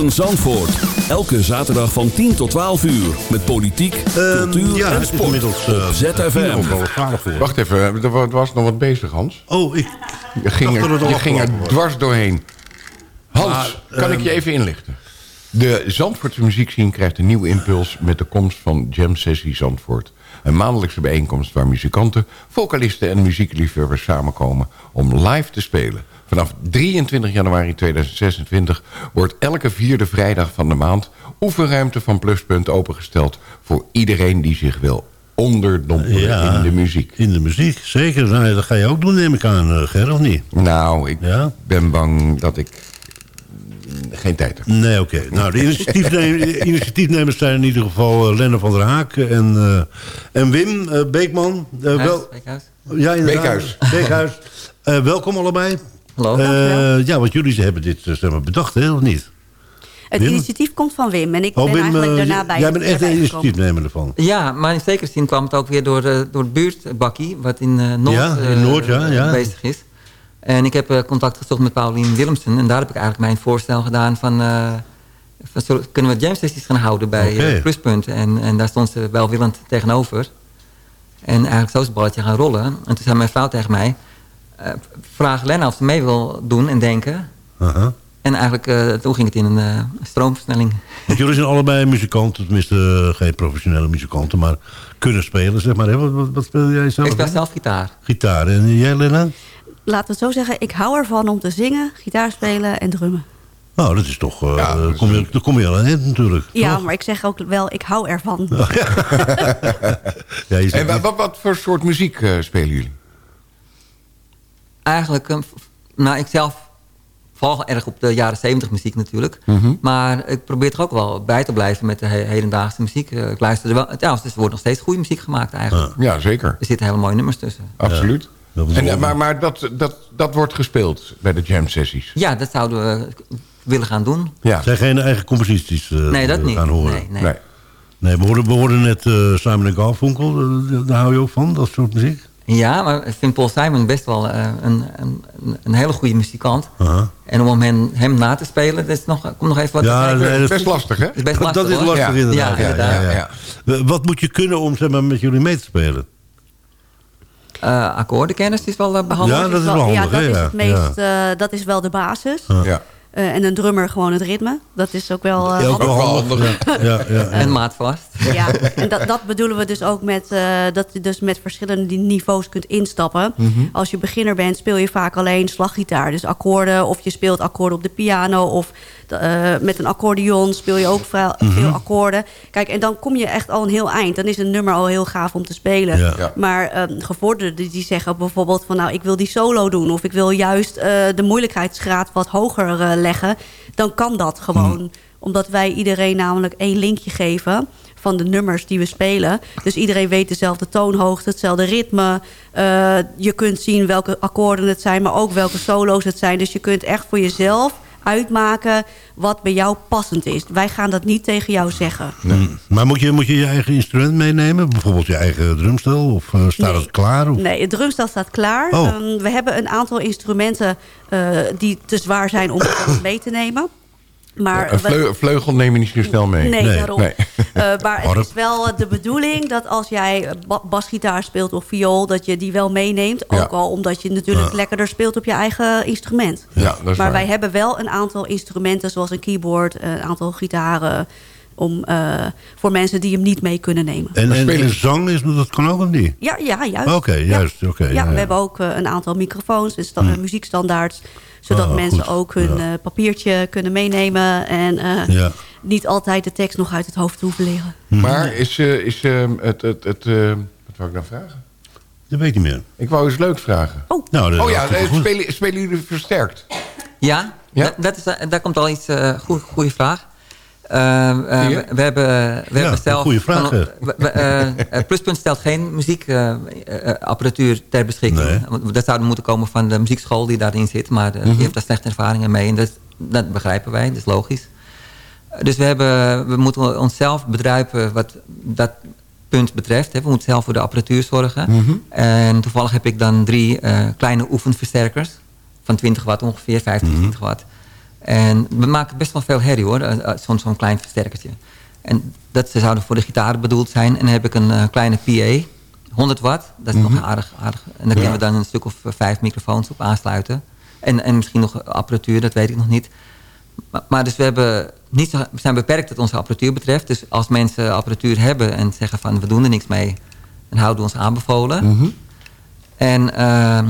Goedemorgen Zandvoort. Elke zaterdag van 10 tot 12 uur. Met politiek, cultuur Ehm, ja, en sport. inmiddels, eh, op ZFM. twaalf voor. Wacht even, er wa- was nog wat bezig, Hans. Oh, ik Je ging er, het al je ging er dwars doorheen. Hans, Maar, kan ik ehm, je even inlichten? De Zandvoortse muziekscene krijgt een nieuwe impuls... met de komst van Jam Sessie Zandvoort. Een maandelijkse bijeenkomst waar muzikanten, vocalisten en muziekliefhebbers samenkomen... om live te spelen. Vanaf 23 januari 2026 wordt elke vierde vrijdag van de maand... oefenruimte van Pluspunt opengesteld... voor iedereen die zich wil onderdompelen Ja, in de muziek. In de muziek, zeker. Nou, dat ga je ook doen, neem ik aan, eh, Ger, of niet? Nou, ik ben bang dat ik geen tijd heb. Nee, oké. Nou, de initiatiefnem- de [laughs] initiatiefnemers zijn in ieder geval uh, Lenne van der Haak en, eh, en Wim Beekman. Wel, Beekhuis. Ja, inderdaad. Beekhuis. Beekhuis. Eh, welkom allebei. Hallo. Eh, ja, want jullie hebben dit eh, zeg maar, bedacht, hè, of niet? Het Wim? initiatief komt van Wim en ik Oh, ben Wim, eigenlijk eh, daarna bij Jij bent echt gekomen. initiatiefnemer ervan. Ja, maar in zekere zin kwam het ook weer door, de, door het buurtbakkie... wat in eh, Noord, Ja, in eh, Noord, ja, ja. bezig is. En ik heb eh, contact gezocht met Paulien Willemsen... en daar heb ik eigenlijk mijn voorstel gedaan van... eh, van zullen- kunnen we jam sessies gaan houden bij eh, Pluspunt? En, en daar stond ze welwillend tegenover. En eigenlijk zo is het balletje gaan rollen. En toen zei mijn vrouw tegen mij... eh, vraag Lena of ze mee wil doen en denken... Aha. En eigenlijk, eh, toen ging het in een eh, stroomversnelling. Want jullie zijn allebei muzikanten, tenminste geen professionele muzikanten, maar kunnen spelen, zeg maar. Hè? Wat, wat, wat speel jij zelf? Ik speel hè? zelf gitaar. Gitaar. En jij, Lena? Laten we het zo zeggen, ik hou ervan om te zingen, gitaar spelen en drummen. Nou, dat is toch... eh daar kom je, daar kom je al aan natuurlijk. Ja, toch? maar ik zeg ook wel, ik hou ervan. [laughs] Ja, En wa- wat, wat voor soort muziek spelen jullie? Eigenlijk, nou, ik zelf val erg op de jaren 70 muziek natuurlijk. Mhm. Maar ik probeer toch ook wel bij te blijven met de he- hedendaagse muziek. Eh, Ik luister er wel. Trouwens, dus er wordt nog steeds goede muziek gemaakt eigenlijk. Ja, zeker. Er zitten hele mooie nummers tussen. Absoluut. En, eh, maar maar dat, dat, dat wordt gespeeld bij de jam sessies. Ja, dat zouden we willen gaan doen. Ja. Zijn geen eigen composities eh, Nee, dat niet. gaan horen? Nee, nee. Nee. Nee, we hoorden, we hoorden net eh Simon en Garfunkel. daar hou je ook van, dat soort muziek? Ja, maar ik vind Paul Simon best wel eh, een, een, een hele goede muzikant. Aha. En om hem, hem na te spelen, dat is nog, komt nog even wat Ja, nee, dat- Best lastig, hè? Dat is best lastig, dat is Ja. inderdaad. Ja, inderdaad. Eh, Wat moet je kunnen om zeg maar, met jullie mee te spelen? Eh, akkoordenkennis is wel eh, behandeld. Ja, dat is wel ja, handig, dat hè? is Ja, het meest, dat is wel de basis. Ja. Eh, en een drummer gewoon het ritme. Dat is ook wel eh, Ja, ook handig. wel handig. Ja, ja, ja. En maatvast. Ja, en dat, dat bedoelen we dus ook met eh, dat je dus met verschillende niveaus kunt instappen. Mhm. Als je beginner bent, speel je vaak alleen slaggitaar. Dus akkoorden, of je speelt akkoorden op de piano... of eh, met een accordeon speel je ook veel, Mhm. veel akkoorden. Kijk, en dan kom je echt al een heel eind. Dan is een nummer al heel gaaf om te spelen. Ja. Ja. Maar ehm, gevorderden die zeggen bijvoorbeeld van... nou, ik wil die solo doen... of ik wil juist eh, de moeilijkheidsgraad wat hoger eh, leggen... dan kan dat gewoon. Mhm. Omdat wij iedereen namelijk één linkje geven van de nummers die we spelen. Dus iedereen weet dezelfde toonhoogte, hetzelfde ritme. Eh, je kunt zien welke akkoorden het zijn, maar ook welke solo's het zijn. Dus je kunt echt voor jezelf uitmaken wat bij jou passend is. Wij gaan dat niet tegen jou zeggen. Mm. Maar moet je, moet je je eigen instrument meenemen? Bijvoorbeeld je eigen drumstel? Of eh, staat Nee. het klaar? Of? Nee, het drumstel staat klaar. Oh. Ehm, we hebben een aantal instrumenten eh, die te zwaar zijn om het [coughs] mee te nemen. Maar Een vleugel neem je niet zo snel mee. Nee, daarom. Nee. Eh, maar het is wel eh, de bedoeling dat als jij eh, ba- basgitaar speelt of viool... dat je die wel meeneemt. Ja. Ook al omdat je natuurlijk Ja. lekkerder speelt op je eigen instrument. Ja, dat is maar waar. wij hebben wel een aantal instrumenten zoals een keyboard... een aantal gitaren om, eh, voor mensen die hem niet mee kunnen nemen. En, en, en zang, is, dat kan ook of niet? Ja, ja juist. Oké, juist. oké, ja, ja, we hebben ook een aantal microfoons en sta- Hm. muziekstandaards. Zodat Ah, mensen goed. ook hun Ja. papiertje kunnen meenemen. En eh, Ja. Niet altijd de tekst nog uit het hoofd hoeven leren. Maar is, eh, is eh, het... het, het eh, wat wou ik nou vragen? Dat weet ik niet meer. Ik wou eens leuk vragen. Oh, Nou, dat oh ja, spelen, spelen jullie versterkt? Ja, Ja? Dat, dat is, daar komt al iets, eh goede, goede vraag. Eh, eh, je? we, we hebben, we Ja, hebben zelf... goede vraag, van- we- Pluspunt stelt geen muziekapparatuur ter beschikking. Nee. Dat zou moeten komen van de muziekschool die daarin zit. Maar eh, Mhm. die heeft daar slechte ervaringen mee. En dat, dat begrijpen wij, dat is logisch. Dus we, hebben, we moeten onszelf bedruipen wat dat punt betreft. hè. We moeten zelf voor de apparatuur zorgen. Mhm. En toevallig heb ik dan drie eh, kleine oefenversterkers. Van 20 watt ongeveer, 15, Mhm. 20 watt. En we maken best wel veel herrie hoor, eh, eh, zo'n zo'n klein versterkertje. En dat ze zouden voor de gitaar bedoeld zijn. En dan heb ik een kleine PA, 100 watt. Dat is Mhm. nog aardig, aardig. En daar kunnen we dan een stuk of vijf microfoons op aansluiten. En, en misschien nog apparatuur, dat weet ik nog niet. Maar, maar dus we, hebben niet zo, we zijn beperkt wat onze apparatuur betreft. Dus als mensen apparatuur hebben en zeggen van we doen er niks mee... dan houden we ons aanbevolen. Mhm. En, ehm,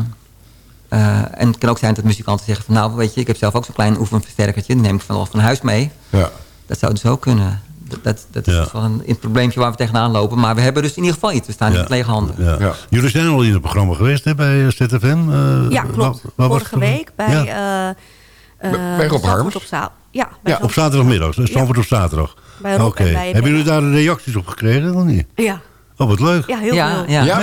eh, en het kan ook zijn dat muzikanten zeggen van... nou, weet je, ik heb zelf ook zo'n klein oefenversterkertje. Die neem ik van, van huis mee. Ja. Dat zou dus ook kunnen. Dat, dat, is wel een, een probleempje waar we tegenaan lopen. Maar we hebben dus in ieder geval iets. We staan niet Ja. met lege handen. Ja. Jullie zijn al in het programma geweest hè, bij eh, ZFM? eh, Ja, klopt. waar- waar was Vorige week bij... Ja. eh, eh, Bij Rob Harms? Op za- ja, bij Ja, op zaterdagmiddag. Dus op zaterdag. Oké. Hebben jullie daar reacties op gekregen of niet? Ja. Oh, wat leuk. Ja, heel Ja, veel. ja. Ja?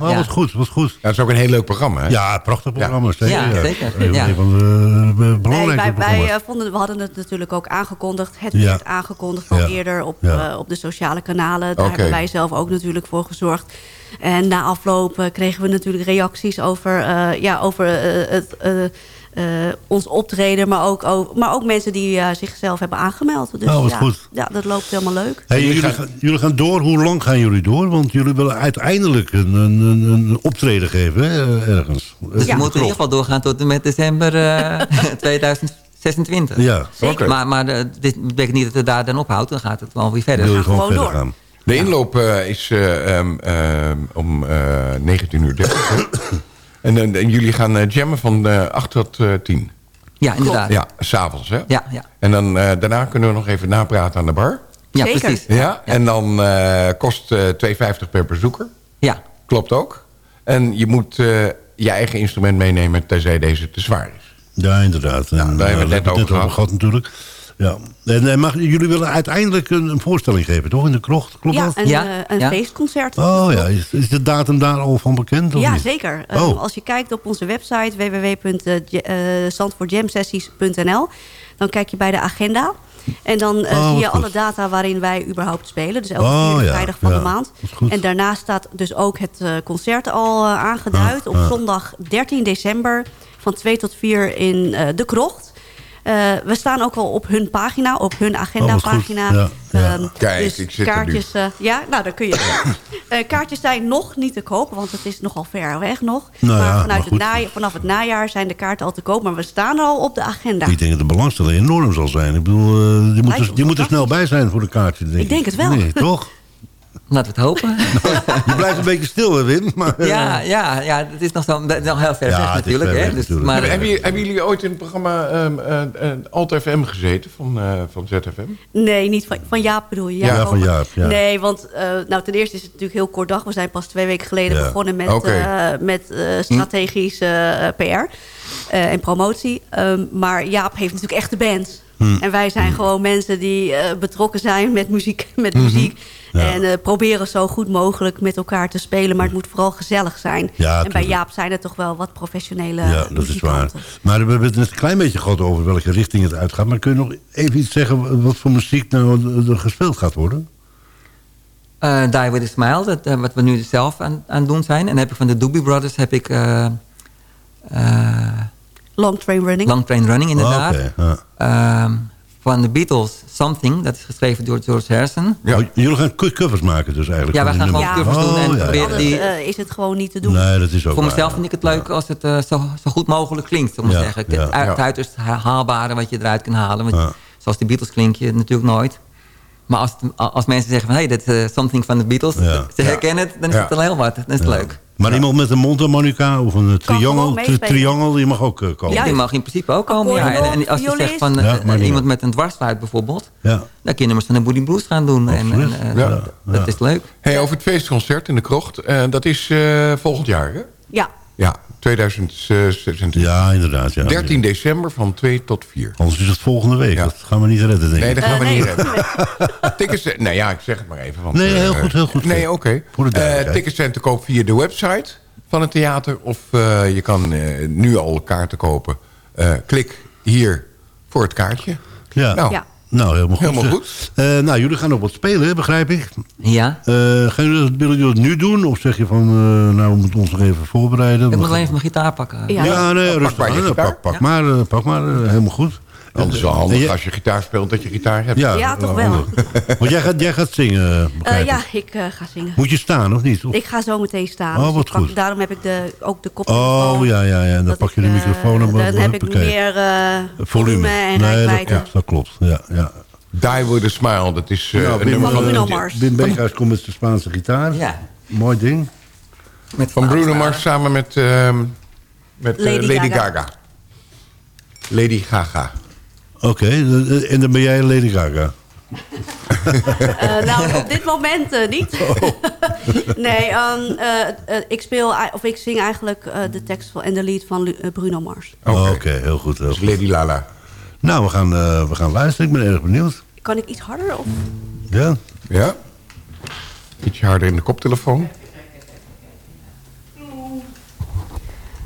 Oh, ja. wat goed, wat goed. Ja, dat is ook een heel leuk programma, hè? Ja, prachtig programma. Zeker. Ja, zeker. Ja. een van de eh, belangrijke wij, eh, vonden, we hadden het natuurlijk ook aangekondigd. Het Ja. werd aangekondigd al Ja. eerder op, Ja. eh, op de sociale kanalen. Daar hebben wij zelf ook natuurlijk voor gezorgd. En na afloop kregen we natuurlijk reacties over, eh, ja, over het, ons optreden. Maar ook, over- maar ook mensen die eh, zichzelf hebben aangemeld. Dus Oh, wat ja, goed. ja, dat loopt helemaal leuk. Hey, jullie, gaan, jullie gaan door. Hoe lang gaan jullie door? Want jullie willen uiteindelijk een, een, een, een optreden geven, hè, ergens. Dus we moeten in ieder geval doorgaan tot en met december eh, [laughs] 2026. Ja, Zeker. Maar, maar eh, dit betekent niet dat het daar dan ophoudt. Dan gaat het wel weer verder. Je gewoon verder gaan. De inloop eh, is eh, ehm, ehm, om eh 19 uur 30. [coughs] en, en, en jullie gaan eh, jammen van eh 8 tot eh 10. Ja, inderdaad. Ja, s'avonds, hè? Ja, ja. En dan, eh, daarna kunnen we nog even napraten aan de bar. Ja, Zeker. precies. Ja, en dan eh, kost eh 2,50 per bezoeker. Ja. Klopt ook. En je moet eh, je eigen instrument meenemen, tenzij deze te zwaar is. Ja, inderdaad. En, daar hebben we het eh, net over gehad. gehad natuurlijk. Ja. En, eh, mag, jullie willen uiteindelijk een, een voorstelling geven, toch? In de krocht, klopt ja, dat? een, eh, een feestconcert. Oh ja, is, is de datum daar al van bekend? Of Ja, niet? zeker. Oh. Um, als je kijkt op onze website www.zandvoortjamsessies.nl... dan kijk je bij de agenda. En dan eh, Oh, zie je goed. alle data waarin wij überhaupt spelen. Dus elke Oh, ja, vrijdag van ja. de maand. En daarnaast staat dus ook het eh, concert al eh, aangeduid. Ah, op ah. zondag 13 december van 2 tot 4 in eh, De Krocht. Eh, we staan ook al op hun pagina, op hun agenda-pagina. Oh, Ja, ja. Ehm, Kijk, dus ik zit er nu. kaartjes, eh, ja, nou, dan kun je. [coughs] Eh, kaartjes zijn nog niet te koop, want het is nogal ver weg nog. Nou maar ja, vanuit maar het najaar, vanaf het najaar zijn de kaarten al te koop. Maar we staan al op de agenda. Ik denk dat de belangstelling enorm zal zijn. Ik bedoel, je moet, Lijkt er, ons je moet er snel bij zijn voor de kaartje. Denk Ik denk het wel. Nee, toch? [laughs] Laten we het hopen. [laughs] Je blijft een beetje stil, Wim. Maar, eh, Ja, ja, ja, het is nog, is nog heel ver Ja, weg het is natuurlijk. ver hè? weg Dus, natuurlijk. maar, hebben, jullie, hebben jullie ooit in het programma ehm eh, eh, Alt FM gezeten van, eh, van ZFM? Nee, niet van, van Jaap bedoel je? Ja, van. Jaap, ja. Nee, want eh, nou, ten eerste is het natuurlijk heel kort dag. We zijn pas twee weken geleden Ja. begonnen met, eh, met eh, strategische PR eh, en promotie. Ehm, maar Jaap heeft natuurlijk echt de band. Hm. En wij zijn gewoon mensen die eh, betrokken zijn met muziek. [laughs] Met Mhm. muziek Ja. En eh, proberen zo goed mogelijk met elkaar te spelen. Maar het moet vooral gezellig zijn. Ja, en bij. Jaap zijn er toch wel wat professionele Ja, dat is waar. Maar we hebben het net een klein beetje gehad over welke richting het uitgaat. Maar kun je nog even iets zeggen wat voor muziek nou er gespeeld gaat worden? Eh, Die With A Smile, dat, eh, wat we nu zelf aan, aan het doen zijn. En dan heb ik van de Doobie Brothers heb ik... eh, eh, Long Train Running. Long Train Running, inderdaad. Ja. Ehm, van de Beatles, Something. Dat is geschreven door George Harrison. Oh, jullie gaan covers maken dus eigenlijk? Ja, wij gaan gewoon covers doen en Oh, ja, proberen Anders die... eh, is het gewoon niet te doen. Nee, dat is ook Voor waar. mezelf vind ik het leuk als het eh, zo, zo goed mogelijk klinkt. Om te Ja, zeggen. ja. Het, uit- het Ja. uiterst ha- haalbare wat je eruit kan halen. Want Ja. Zoals de Beatles klink je natuurlijk nooit. Maar als, als mensen zeggen van... Hey, dat is eh, something van de Beatles. Ja. Ze herkennen het. Dan is Ja. het al heel wat. Dan is het Ja. leuk. Maar iemand met een mondharmonica of een triangel, tri- triangel, die mag ook eh, komen. Ja, die mag in principe ook komen. Ja. En, en als je violist. zegt van Ja, eh, iemand met een dwarsfluit bijvoorbeeld... Ja. dan kun je nummers van de Booty Blues gaan doen. En, en, eh, Ja. dat, dat is leuk. Hey, over het feestconcert in de krocht. eh, dat is eh, volgend jaar, hè? Ja. Ja, 2026. Ja, inderdaad. Ja. 13 december van 2 tot 4. Anders is het volgende week. Dat gaan we niet redden, denk ik. Nee, dat gaan we Eh, niet nee. redden. [laughs] Tickets, eh, nou ja, ik zeg het maar even. Want, Nee, heel eh, goed, heel goed. Nee, oké. Voor de Eh, duidelijkheid. tickets zijn te koop via de website van het theater. Of eh, je kan eh, nu al kaarten kopen. Eh, klik hier voor het kaartje. Ja. Nou, Ja. Nou, helemaal goed. Helemaal zeg. goed. Eh, nou, jullie gaan nog wat spelen, begrijp ik. Ja. Eh, gaan jullie, dat- willen jullie dat nu doen? Of zeg je van, eh, nou, we moeten ons nog even voorbereiden? Ik We moet wel even mijn gitaar pakken. Ja. Ja, nee, pak rustig maar. Pak, pak maar, eh, pak maar eh, helemaal goed. Het is wel handig je- als je gitaar speelt dat je gitaar hebt. Ja, Ja, toch wel. [laughs] Want jij gaat, jij gaat zingen, Eh, begrijp ja, ik. eh, ga zingen. Moet je staan of niet? Of- Ik ga zo meteen staan. Oh, Dus wat pak- goed. Daarom heb ik de, ook de koptelefoon. Oh, ja, ja, ja. En dan pak je de microfoon en Dan heb ik meer eh, volume. en Nee, dat klopt, dat klopt. Ja, ja. Die with a smile, dat is eh, Nou, een Wim, nummer van van, Bruno de- Mars. Wim Beekhuis komt met zijn Spaanse gitaar. Ja. Mooi ding. Met van Bruno Mars samen met, ehm, met Lady Lady, Gaga. Gaga. Lady Gaga. Oké, eh, en dan ben jij Lady Gaga. [laughs] Eh, nou, op dit moment eh, niet. Oh. [laughs] nee, ehm, eh, eh, ik speel of ik zing eigenlijk eh, de tekst van, en de lied van Lu- Bruno Mars. Oké, heel goed. Heel Dus goed. Lady Lala. Nou, we gaan, eh, we gaan luisteren. Ik ben erg benieuwd. Kan ik iets harder? Of? Ja? Ja? Ietsje harder in de koptelefoon.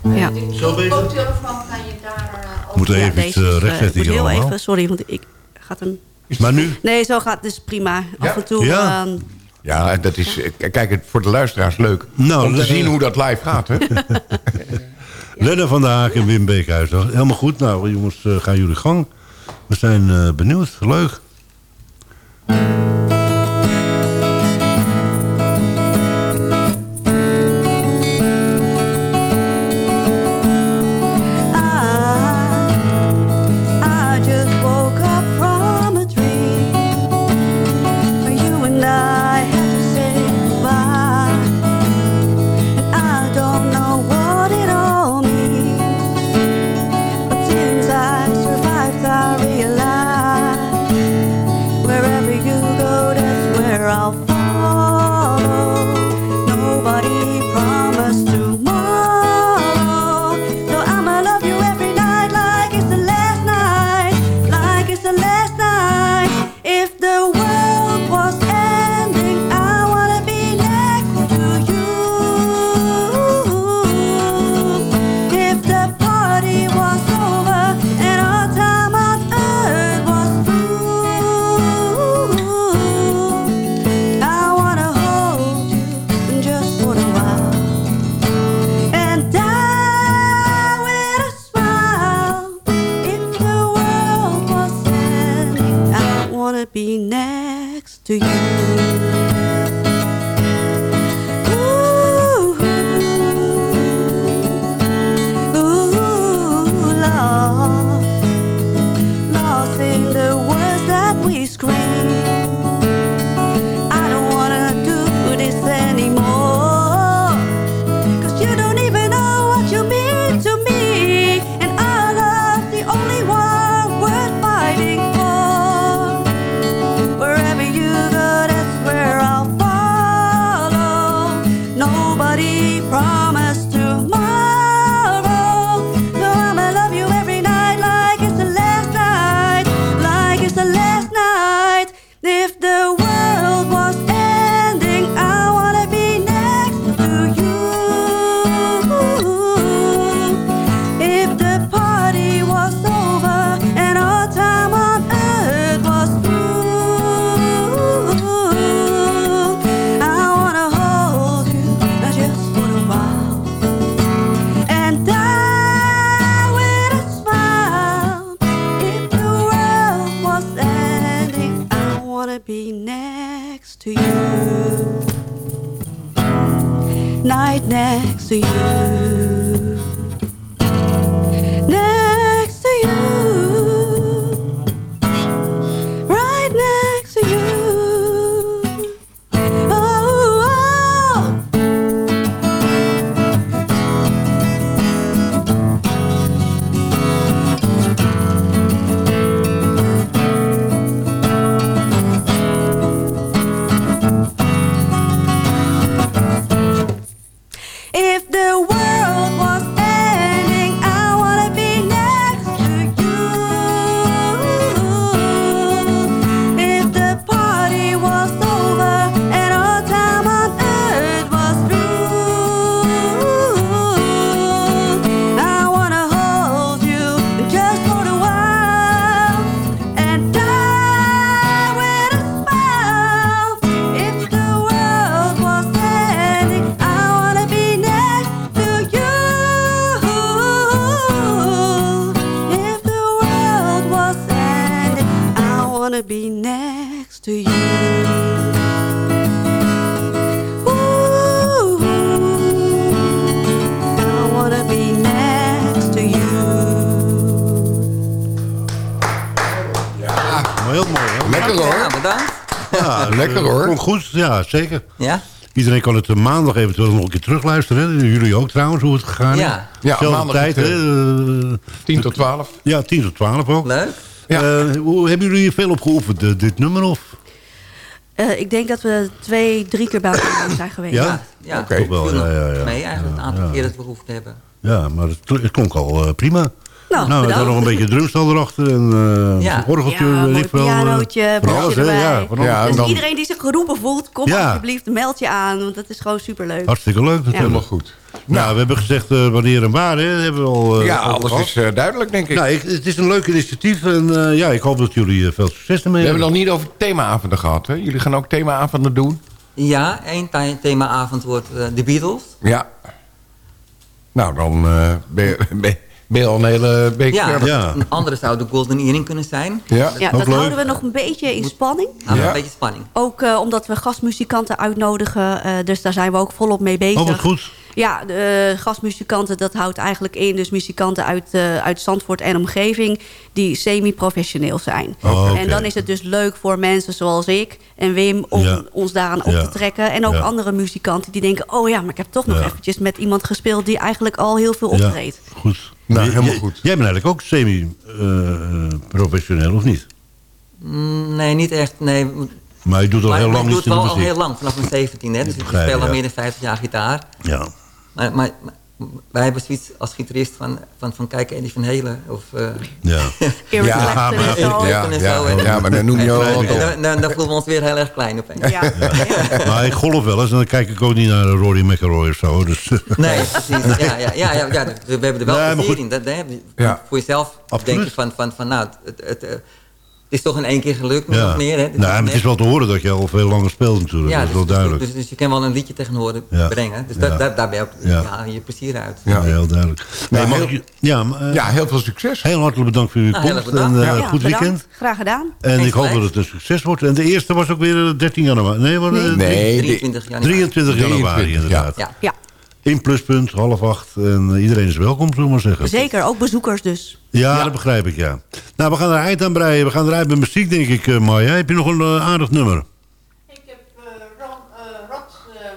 Ja. Zo bezig? Koptelefoon kan je daar... We moeten even iets uh, eh, rechtzetten ik moet hier heel allemaal. even, sorry, want ik gaat een... Maar nu? Nee, zo gaat het dus prima. Af en toe... Ja? ehm, Ja, dat is, eh, kijk, het voor de luisteraars leuk. Nou, om te zien hoe dat live gaat, hè? [laughs] Lennon van der Haak en Wim Beekhuis. Helemaal goed. Nou, jongens, eh, gaan jullie gang. We zijn eh, benieuwd. Leuk. Goed, ja, zeker. Ja? Iedereen kan het eh, maandag eventueel nog een keer terugluisteren. Hè? Jullie ook trouwens, hoe het gegaan is. Ja. Ja, maandag tijd, hè? het, eh, 10 tot 12. ja, 10 tot 12 ook. Leuk. Eh, hoe, hebben jullie hier veel op geoefend, dit nummer? Of? Eh, ik denk dat we twee, drie keer bij elkaar zijn geweest. Ja? Ja, Oké. Toch wel, ja, ja, ja. mee eigenlijk het aantal Ja. keer dat we gehoefd hebben. Ja, maar het, het klonk al prima. Nou, nou, bedankt. zat nog een beetje drumstel erachter en eh Ja. een orgeltje. Ja, eh, pianootje, van alles, erbij. Ja, van alles. Ja, Dus dan- iedereen die zich geroepen voelt, kom Ja. alsjeblieft, meld je aan. Want dat is gewoon superleuk. Hartstikke leuk natuurlijk. Helemaal goed. Nou, we hebben gezegd eh, wanneer en waar, hè? hebben we al, eh, Ja, al alles gehad. is eh, duidelijk, denk ik. Nou, ik, het is een leuk initiatief en eh, ja, ik hoop dat jullie eh, veel succes ermee We hebben hebben. nog niet over themaavonden gehad, hè? Jullie gaan ook themaavonden doen? Ja, één the- themaavond wordt eh, de Beatles. Ja. Nou, dan eh, ben, je, [laughs] ben, ben je al een hele week Ja, verder. Ja. een andere zou de Golden Earring kunnen zijn. Ja. Dat leuk. houden we nog een beetje in spanning. Ja. Een beetje spanning. Ook eh, omdat we gastmuzikanten uitnodigen. eh, dus daar zijn we ook volop mee bezig. Oh, wat goed. Ja, de eh, gastmuzikanten, dat houdt eigenlijk in... dus muzikanten uit, eh, uit Zandvoort en omgeving... die semi-professioneel zijn. Oh. En dan is het dus leuk voor mensen zoals ik en Wim... om Ja. ons daaraan op Ja. te trekken. En ook Ja. andere muzikanten die denken... oh ja, maar ik heb toch nog Ja. eventjes met iemand gespeeld... die eigenlijk al heel veel Ja, optreedt. goed. Nou, helemaal jij- goed. Jij bent eigenlijk ook semi-professioneel, of niet? Mm, nee, niet echt. Nee. Maar je doet al Maar, heel lang ik doe het wel al heel lang, vanaf mijn 17 hè. Dus ik speel al meer dan 50 jaar gitaar. Ja. Maar, maar, maar wij hebben zoiets als gitarist van, van, van kijk, Eddie van Helen. Of, eh Ja. [laughs] Ja, Clapton maar- en zo. Ja, ja, ja, maar dan noem je [laughs] al op. dan, dan, dan voelen we ons weer heel erg klein opeens. [laughs] Ja. Maar ik golf wel eens en dan kijk ik ook niet naar Rory McIlroy of zo. Dus, Nee, precies. Ja, ja, ja, ja, ja, we hebben er wel Nee, plezier in. Dat, hè, Ja. Voor jezelf Absoluut. denk je van, van, van nou, het, het, het, het is toch in één keer gelukt, nog ja. meer. Hè? Nee, maar het is wel te horen dat je al veel langer speelt natuurlijk. Ja, dat is dus, wel dus- duidelijk. Dus, dus je kan wel een liedje tegen horen Ja. brengen. Dus Ja. dat, daar, daar ben je ook Ja. ja. je plezier uit. Ja. heel duidelijk. Nee, Nou, mag heel- ja, maar, eh, Ja, heel veel succes. heel hartelijk bedankt voor uw Nou, komst. En, eh, Ja, Ja, goed bedankt. weekend. Graag gedaan. En ik hoop dat het een succes wordt. En de eerste was ook weer eh, 13 januari. Nee, maar, eh, Nee, de- 23 januari. 23 januari 23, inderdaad. Ja. In pluspunt, half acht. En eh, iedereen is welkom, zullen we maar zeggen. zeker. Ook bezoekers dus. Ja, dat begrijp ik, ja. Nou, we gaan er eind aan breien. We gaan eruit met muziek, denk ik, eh Maya. Heb je nog een eh, aardig nummer? Ik heb eh, Ron, eh, Rod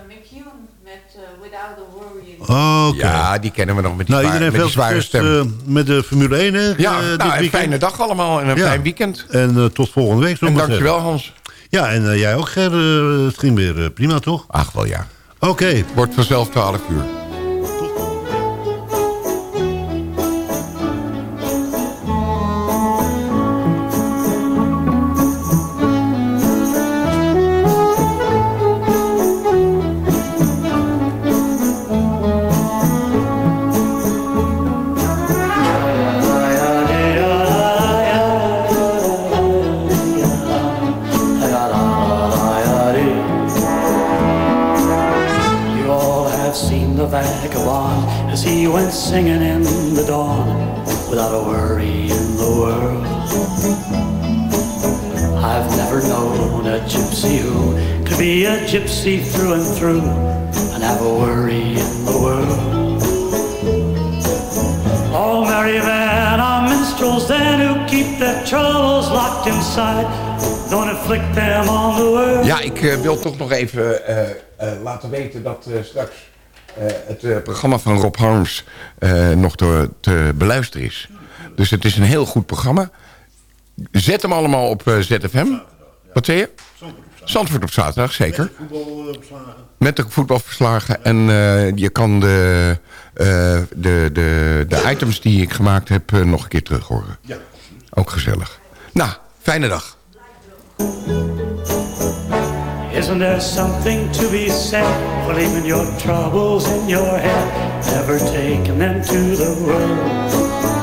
McEwen met Without a Worry. Oh, Oké. Ja, die kennen we nog met die, Nou, zwaar- iedereen met die veel zware succes stem. eh, met de Formule 1, hè? ja, nou, een fijne dag allemaal en een Ja. fijn weekend. En tot volgende week, zullen En we maar dankjewel, zeggen. Hans. Ja, en jij ook, Ger. eh, het ging weer prima, toch? Ach, wel ja. Oké. Wordt vanzelf 12 uur. Gypsy through and through and have a worry in the world. All merry men are minstrels then who keep their troubles locked inside. Don't inflict them on the world. Ja, ik eh, wil toch nog even eh, eh, laten weten dat straks het programma van Rob Harms nog te, te beluisteren is. Dus het is een heel goed programma. Zet hem allemaal op ZFM. Wat zei je? Zandvoort op zaterdag, zeker. Met de voetbalverslagen. En eh, je kan de, eh, de, de, de items die ik gemaakt heb eh, nog een keer terug horen. Ja. Ook gezellig. Nou, fijne dag. Isn't there something to be said for leaving your troubles in your head, never taking them to the road?